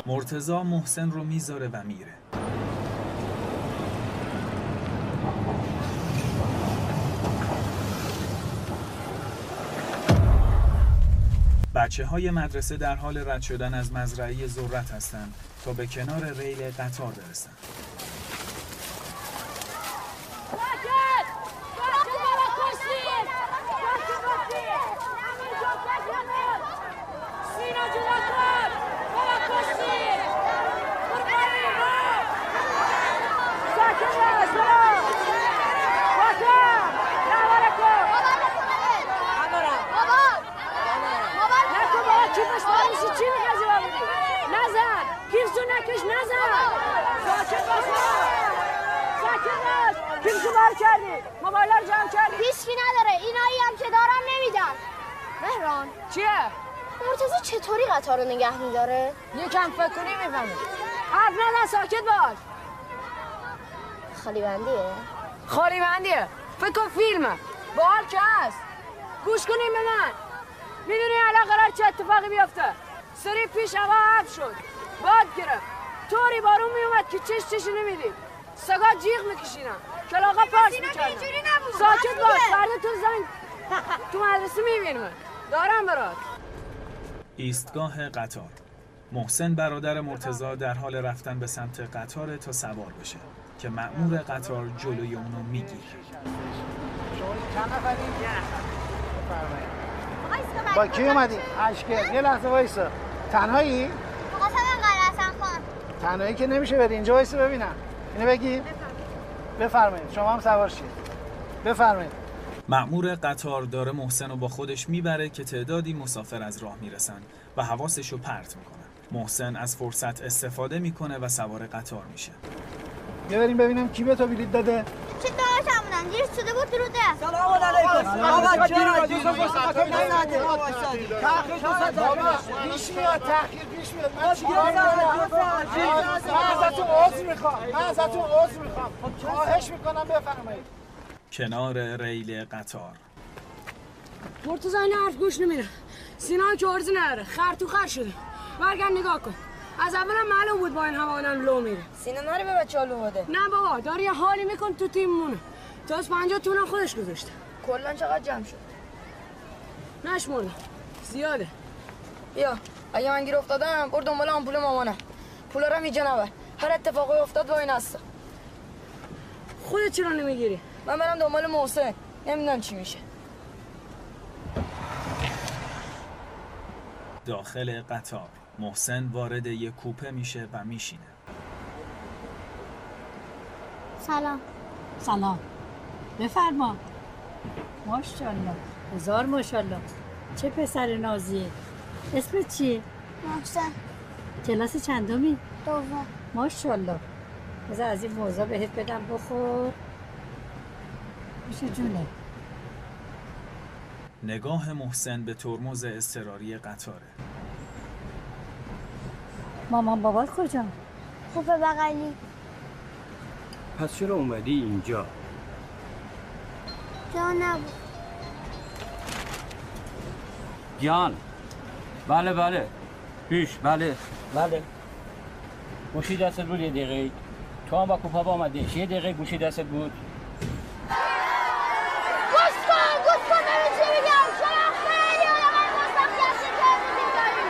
مرتزا محسن رو می‌ذاره و میره بچه های مدرسه در حال رد شدن از مزرعه ذرت هستند تا به کنار ریل قطار برسند. موبایل رو جمع کردی هیچکی نداره اینایی هم که دارم نمیدن مهران چیه؟ مرتضی چطوری قطار رو نگه میداره؟ یکم فکر کنی می‌فهمی حرف نزن ساکت باش خالی بندیه؟ خالی بندیه فکر کن فیلمه باحال که هست گوش کنیم به من می‌دونی الان قرار چه اتفاقی بیفته سری پیش هوا شد باد گرفت طوری بارون میومد که چش چش نمی‌دید. سگا جیغ میکشیدن. کلاقا پارس می‌کردن ساکت باش فردا تو زنگ تو مدرسه می‌بینیم دارم برات. ایستگاه قطار. محسن برادر مرتزا در حال رفتن به سمت قطار تا سوار بشه که مأمور قطار جلوی اونو می‌گیره. با کی اومدی؟ اشکر یه لحظه وایسا. تنهایی؟ تنهایی که نمیشه بری. اینجا وایسا ببینم. اینو بگی. بفرمایید. شما هم سوار شید. بفرمایید. مأمور قطار داره محسن رو با خودش می‌بره که تعدادی مسافر از راه می‌رسن و حواسش رو پرت می‌کنن محسن از فرصت استفاده می‌کنه و سوار قطار میشه. بیا بریم ببینم کی به تو بلیط داده. چه داشتم بودن دیر شده بود دروده سلام علیکم. آقا جان پیش میاد تحقیر پیش میاد من چیکار من ازتون عذر می‌خوام. من ازتون عذر می‌خوام. خواهش می‌کنم بفرمایید. کنار ریل قطار. مرتضی این حرف گوش نمیره سینا که عرض نداره. خر تو خر شده. برگرد نگاه کن. از اولم معلوم بود با این هوا آدم لو میره. سینا نره به بچه لو بده. نه بابا داری یه حالی میکن تو تیم مونه. تا از پنجاه تونم خودش گذاشته. کلا چقدر جمع شد؟ نشمردم زیاده. بیا. اگه من گیر افتادم برو دنبال آمپول مامانم. پولا رو اینجا نبر هر اتفاقی افتاد با این هستم خودت چرا نمی‌گیری؟ من برم دنبال محسن. نمی‌دونم چی میشه. داخل قطار. محسن وارد یک کوپه میشه و میشینه. سلام. سلام. بفرما. ماشاءالله. هزار ماشاءالله. چه پسر نازیه. اسمت چیه؟ محسن. کلاس چندمی؟ دوم. ماشاءالله. بذار از این موضوع بهت بدم بخور. میشه جونه. نگاه محسن به ترمز اضطراری قطاره. مامان بابات کجا؟ خوب بغلی. پس چرا اومدی اینجا؟ جا نبود. جان. بله بله. پیش بله. بله. گوشی دستت بود یه دقیقه. تو هم با کوپا آمدی یه دقیقه گوشی دستت بود گوش کن گوش کن ببین چی میگم شما خیلی آدم مستم دست کردی می‌ذاری.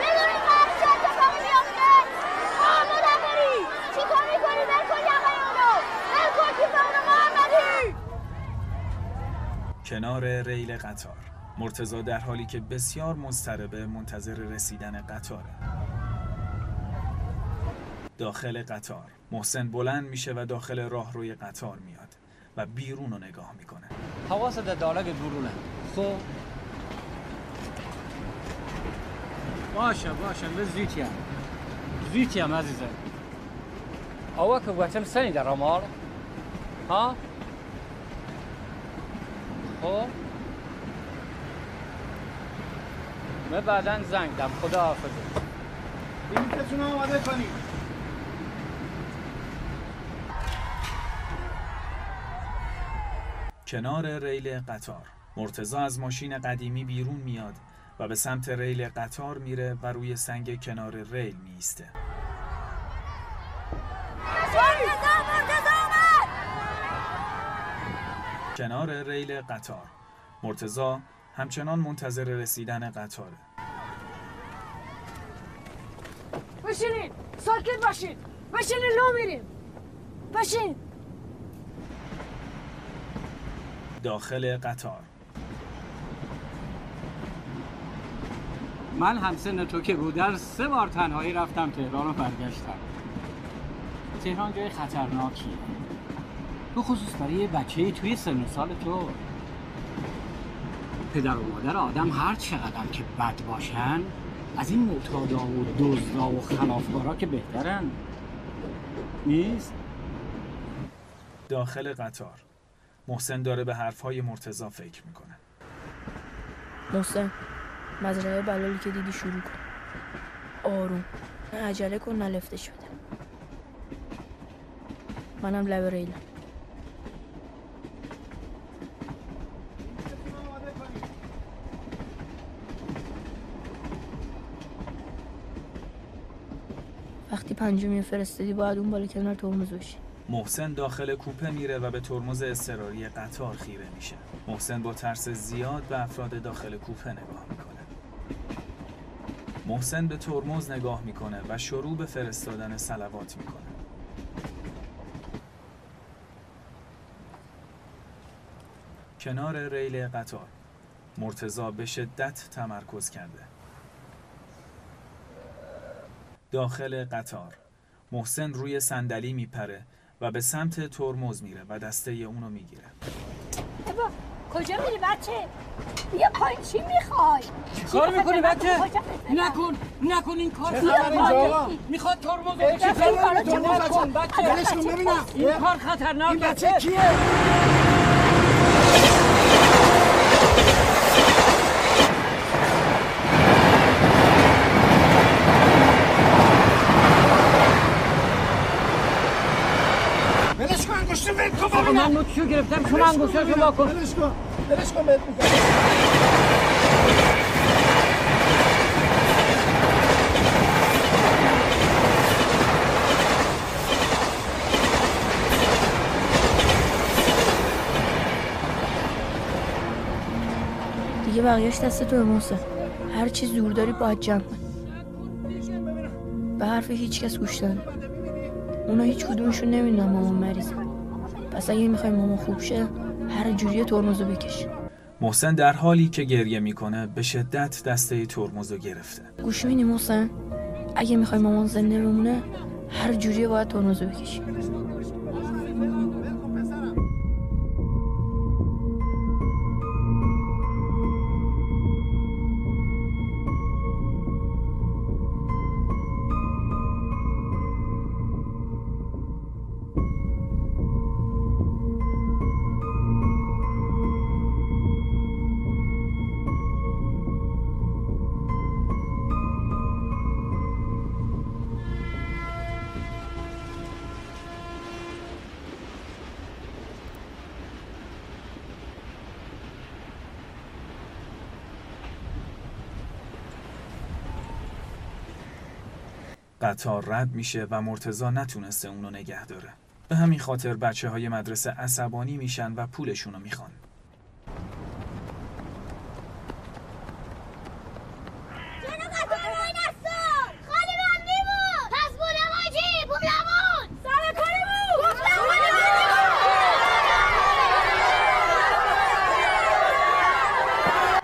می‌دونی قبل چه اتفاقی می‌افته؟ آمادم بری چی کار می‌کنی ول کن یقه اونو ول کن کیف اونو محمدی قطار. مرتزا در حالی که بسیار مضطربه منتظر رسیدن قطاره. داخل قطار. محسن بلند میشه و داخل راهروی قطار میاد و بیرون رو نگاه می‌کنه. حواست داره برونه خب. باشه باشه به زیتی هم زیتی هم عزیزم. اوا که گوتم سنی در آمال ها؟ خب. من بعدا زنگ دم خدا حافظه رو آماده کنید کنار ریل قطار. مرتزا از ماشین قدیمی بیرون میاد و به سمت ریل قطار میره و روی سنگ کنار ریل میسته کنار ریل قطار. مرتزا همچنان منتظر رسیدن قطاره. بشینید ساکت باشید بشینید لو میریم. بشین. داخل قطار. من همسن تو که بودن سه بار تنهایی رفتم تهران و برگشتم. تهران جای خطرناکیه. تو خصوص برای یه بچه توی سن و سال تو. پدر و مادر آدم هر چقدر که بد باشن از این معتادا و دزدا و خلافکارا که بهترن. نیست؟ داخل قطار. محسن داره به حرفهای مرتزا فکر می‌کنه. محسن مزرعه بلالی که دیدی شروع کن. آروم. نه عجله کن نلفته شده. منم لب ریلم. وقتی پنجمی فرستادی باید اون بالا کنار ترمز باشی. محسن داخل کوپه میره و به ترمز اضطراری قطار خیره میشه. محسن با ترس زیاد به افراد داخل کوپه نگاه می‌کنه. محسن به ترمز نگاه می‌کنه و شروع به فرستادن سلوات می‌کنه. کنار ریل قطار مرتزا به شدت تمرکز کرده. داخل قطار محسن روی صندلی میپره و به سمت ترمز میره و دسته اونو می‌گیره بابا کجا میری بچه؟ بیا پایین چی می‌خوای؟ چیکار می‌کنی بچه؟ نکن نکن این کار چه خبر اینجا؟ می‌خواد ترمز رو ترمز بچه؟ بچه کار خطرناکه این بچه کیه؟ ولش کن انگشت ول کن آقا ببینم من نوتشو گرفتم شما وا کن کن کن بهت میگم دیگه بقیهش دست تو محسن هر چی زور داری باید جمع کن به حرف هیچ کس گوش اونا هیچ کدومشون نمی‌دونن مامان مریضه پس اگه می‌خوای مامان خوب شه هر جوری ترمزو بکش. محسن در حالی که گریه می‌کنه به شدت دسته ترمز رو گرفته. گوش میدی محسن؟ اگه می‌خوای مامان زنده بمونه هر جوری باید ترمزو بکشی. قطار رد میشه و مرتزا نتونسته اونو نگه داره. به همین خاطر بچه های مدرسه عصبانی میشن و پولشونو می‌خوان.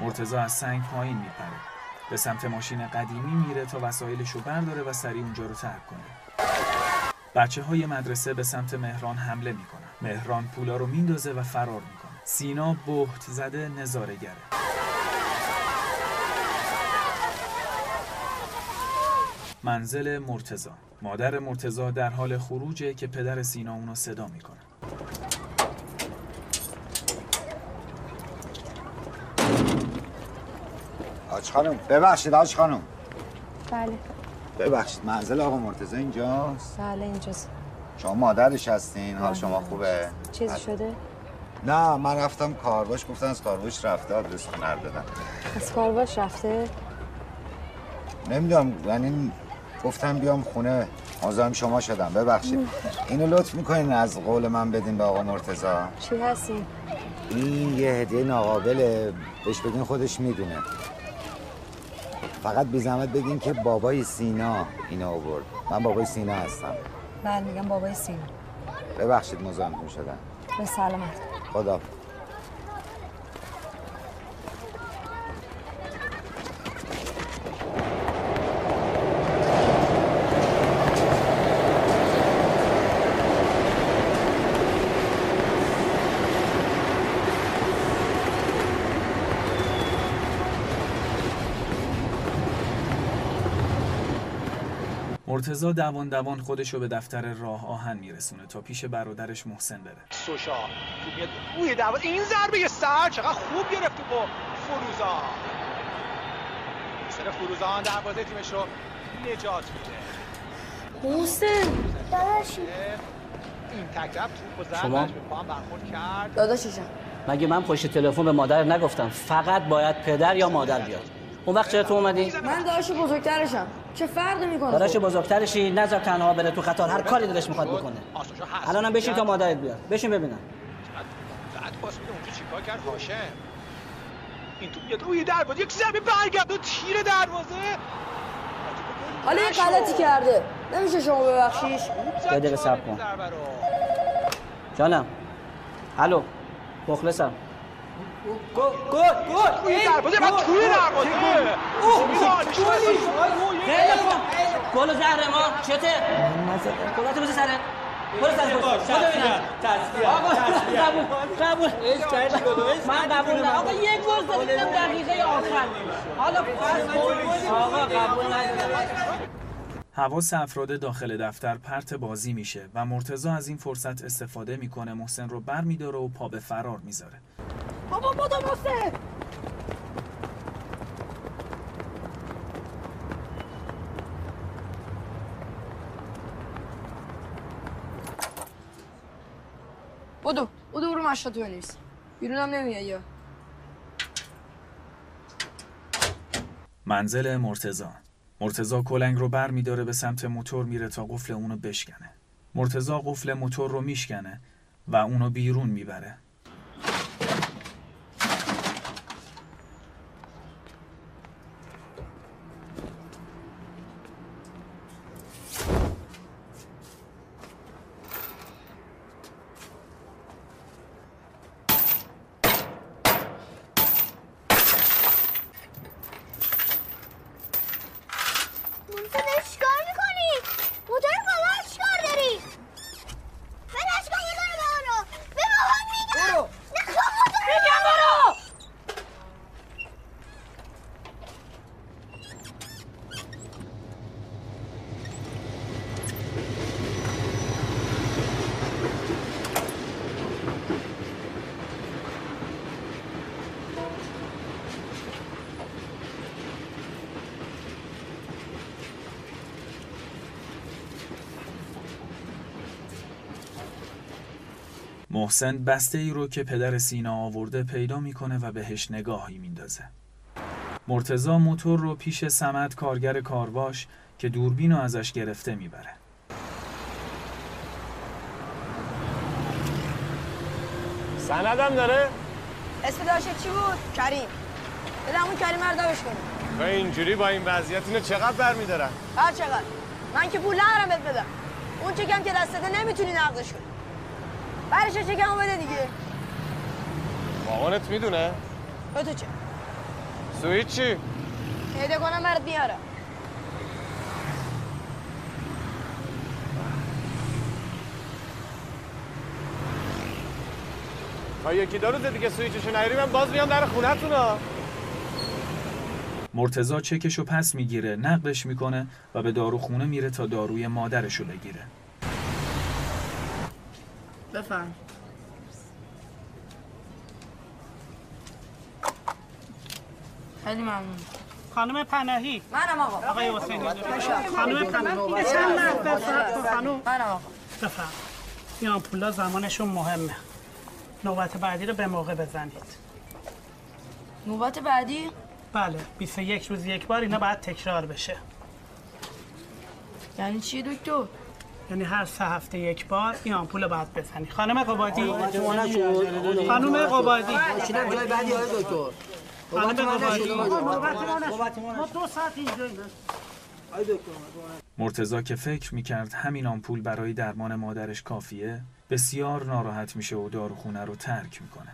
مرتزا از سنگ پایین میپره. به سمت ماشین قدیمی میره تا وسایلش رو برداره و سریع اونجا رو ترک کنه. بچه های مدرسه به سمت مهران حمله می‌کنن. مهران پولا رو میندازه و فرار می‌کنه. سینا بهت زده نظارگره منزل مرتزا مادر مرتزا در حال خروجه که پدر سینا اونو صدا می‌کنه. آج خانم ببخشید آج خانم. بله. ببخشید منزل آقا مرتضی اینجاست؟ بله اینجاست. شما مادرش هستین؟ حال شما خوبه؟ چیزی شده؟ نه من رفتم کارواش گفتن از کارواش رفته آدرس خونه رو دادم از کارواش رفته؟ نمی‌دونم یعنی گفتم بیام خونه مزاحم شما شدم. ببخشید. اینو لطف می‌کنین از قول من بدین به آقا مرتضی؟ چی هستی؟ این یه هدیه ناقابله بهش بگین خودش می‌دونه. فقط بی زحمت بگین که بابای سینا اینو آورد. من بابای سینا هستم. بله میگم بابای سینا. ببخشید مزاحمتون شدم به سلامت. خدا. مرتزا دوان دوان خودش رو به دفتر راه آهن میرسونه تا پیش برادرش محسن بره. سوشا اوی دعوا این ضربه سر چقدر خوب گرفت با فروزان سر فروزان دروازه تیمش رو نجات میده. محسن. داداشی این تک رفت توپ و زد شما؟ برخورد کرد. داداششم مگه من پشت تلفن به مادر نگفتم؟ فقط باید پدر یا مادر بیاد. اون وقت چرا تو اومدی؟ من داداش بزرگترشم. چه فرقی می‌کنه؟ داداش بزرگترشی نذار تنها بره تو قطار هر کاری دلش می‌خواد بکنه. الانم بشین تا مادرت بیاد. بشین ببینم. بعد پاس میده اون تو چیکار کرد؟ هاشم. این تو میاد روی دروازه یک ضربه برگرد و تیر دروازه. حالا یه غلطی کرده. نمیشه شما ببخشیش. یه دقیقه صبر کن. جانم. الو مخلصم. گل روی دروازه بعد توی دروازه خیلی خوب گل زهرمان چته کلاتو بزن سره برو سر بده ببینم آقا قبول قبول من قبول نه یه گل زدیم دقیقه آخر حالا آقا قبول ندارم حواس افراد داخل دفتر پرت بازی میشه و مرتزا از این فرصت استفاده می‌کنه محسن رو بر میداره و پا به فرار می‌ذاره. بابا بابا محسن بدو بدو برو مشهد بنویس. بیرونم نمیای یا؟ منزل مرتزا مرتزا کلنگ رو بر میداره به سمت موتور میره تا قفل اونو بشکنه. مرتزا قفل موتور رو میشکنه و اونو بیرون می‌بره. محسن بسته ای رو که پدر سینا آورده پیدا می‌کنه و بهش نگاهی میندازه. مرتزا موتور رو پیش سمت کارگر کارواش که دوربین رو ازش گرفته می‌بره. سندم داره؟ اسم داشت چی بود؟ کریم بده همون کریم رو داغش کنیم و اینجوری با این وضعیت اینو چقدر برمیدارن؟ هر چقدر من که پول ندارم بهت بدم اون چکم که دستته نمی‌تونی نقدش کنی برش چکمو بده دیگه مامانت می‌دونه؟ به تو چه؟ سویت چی؟ پیدا کنم برات بیارم تا یکی دو روز دیگه سویچشو نیاری من باز میام در خونتون ها مرتزا چکشو پس می‌گیره نقدش می‌کنه و به داروخونه میره تا داروی مادرشو بگیره. بفهم خیلی ممنون. خانم پناهی. منم آقا. آقای حسینی. خانم پناهی. یه چند مرد بفرد خانم منم آقا بفرم. این آمپولا زمانشون مهمه. نوبت بعدی رو به موقع بزنید. نوبت بعدی؟ بله. 21 روز یک بار اینا باید تکرار بشه. یعنی چی دکتر؟ یعنی هر سه هفته یک بار این آمپول رو باید بزنی. خانم قبادی. خانم قبادی. جای بعدی آقای دکتر. خانم قبادی. ما دو ساعت اینجاییم مرتزا که فکر می‌کرد همین آمپول برای درمان مادرش کافیه بسیار ناراحت میشه و داروخونه رو ترک می‌کنه.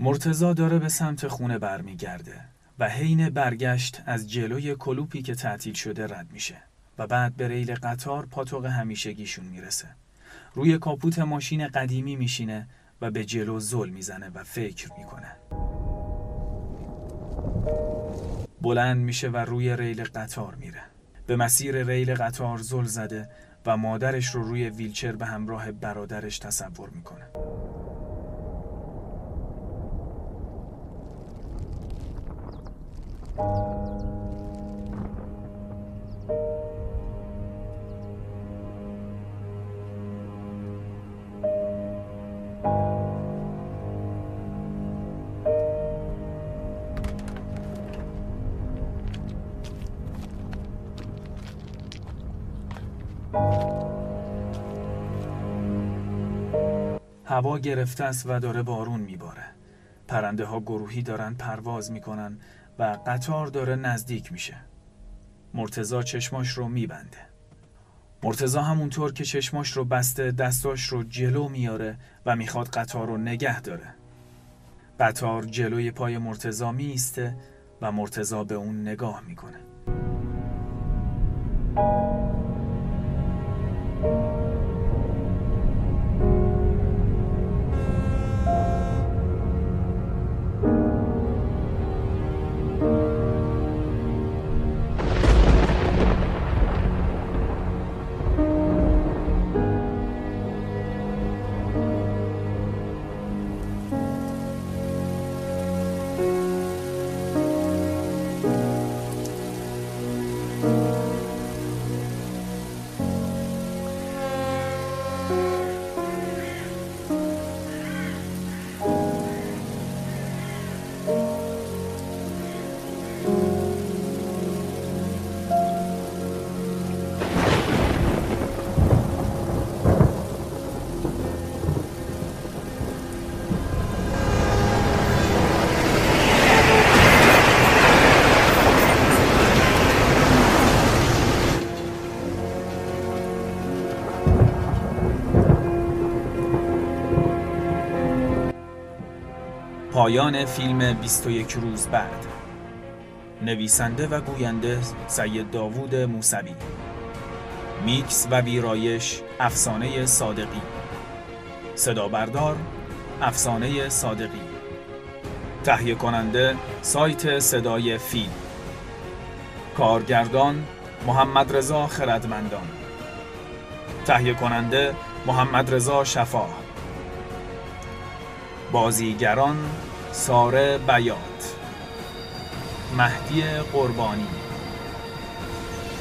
مرتضی داره به سمت خونه برمیگرده و حین برگشت از جلوی کلوپی که تعطیل شده رد میشه و بعد به ریل قطار پاتوق همیشگیشون می‌رسه. روی کاپوت ماشین قدیمی میشینه و به جلو زل می‌زنه و فکر می‌کنه. بلند میشه و روی ریل قطار میره. به مسیر ریل قطار زل زده و مادرش رو روی ویلچر به همراه برادرش تصور می‌کنه. هوا گرفته است و داره بارون میباره. پرنده ها گروهی دارن پرواز می‌کنن و قطار داره نزدیک میشه. مرتزا چشماش رو میبنده. مرتزا همونطور که چشماش رو بسته دستاش رو جلو میاره و می‌خواد قطار رو نگه داره. قطار جلوی پای مرتزا میسته و مرتزا به اون نگاه می‌کنه. پایان فیلم 21 روز بعد. نویسنده و گوینده سید داوود موسوی. میکس و ویرایش افسانه صادقی. صدا بردار افسانه صادقی. تهیه کننده سایت صدای فیلم. کارگردان محمد رضا خردمندان. تهیه کننده محمد رضا شفا. بازیگران ساره بیات. مهدی قربانی.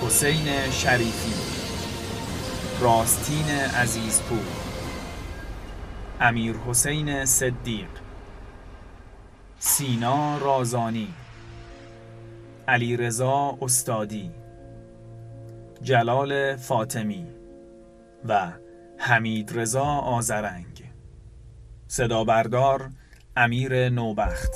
حسین شریفی. راستین عزیزپور. امیر حسین صدیق. سینا رازانی. علی رضا استادی. جلال فاطمی. و حمید رضا آزرنگ صدا بردار امیر نوبخت.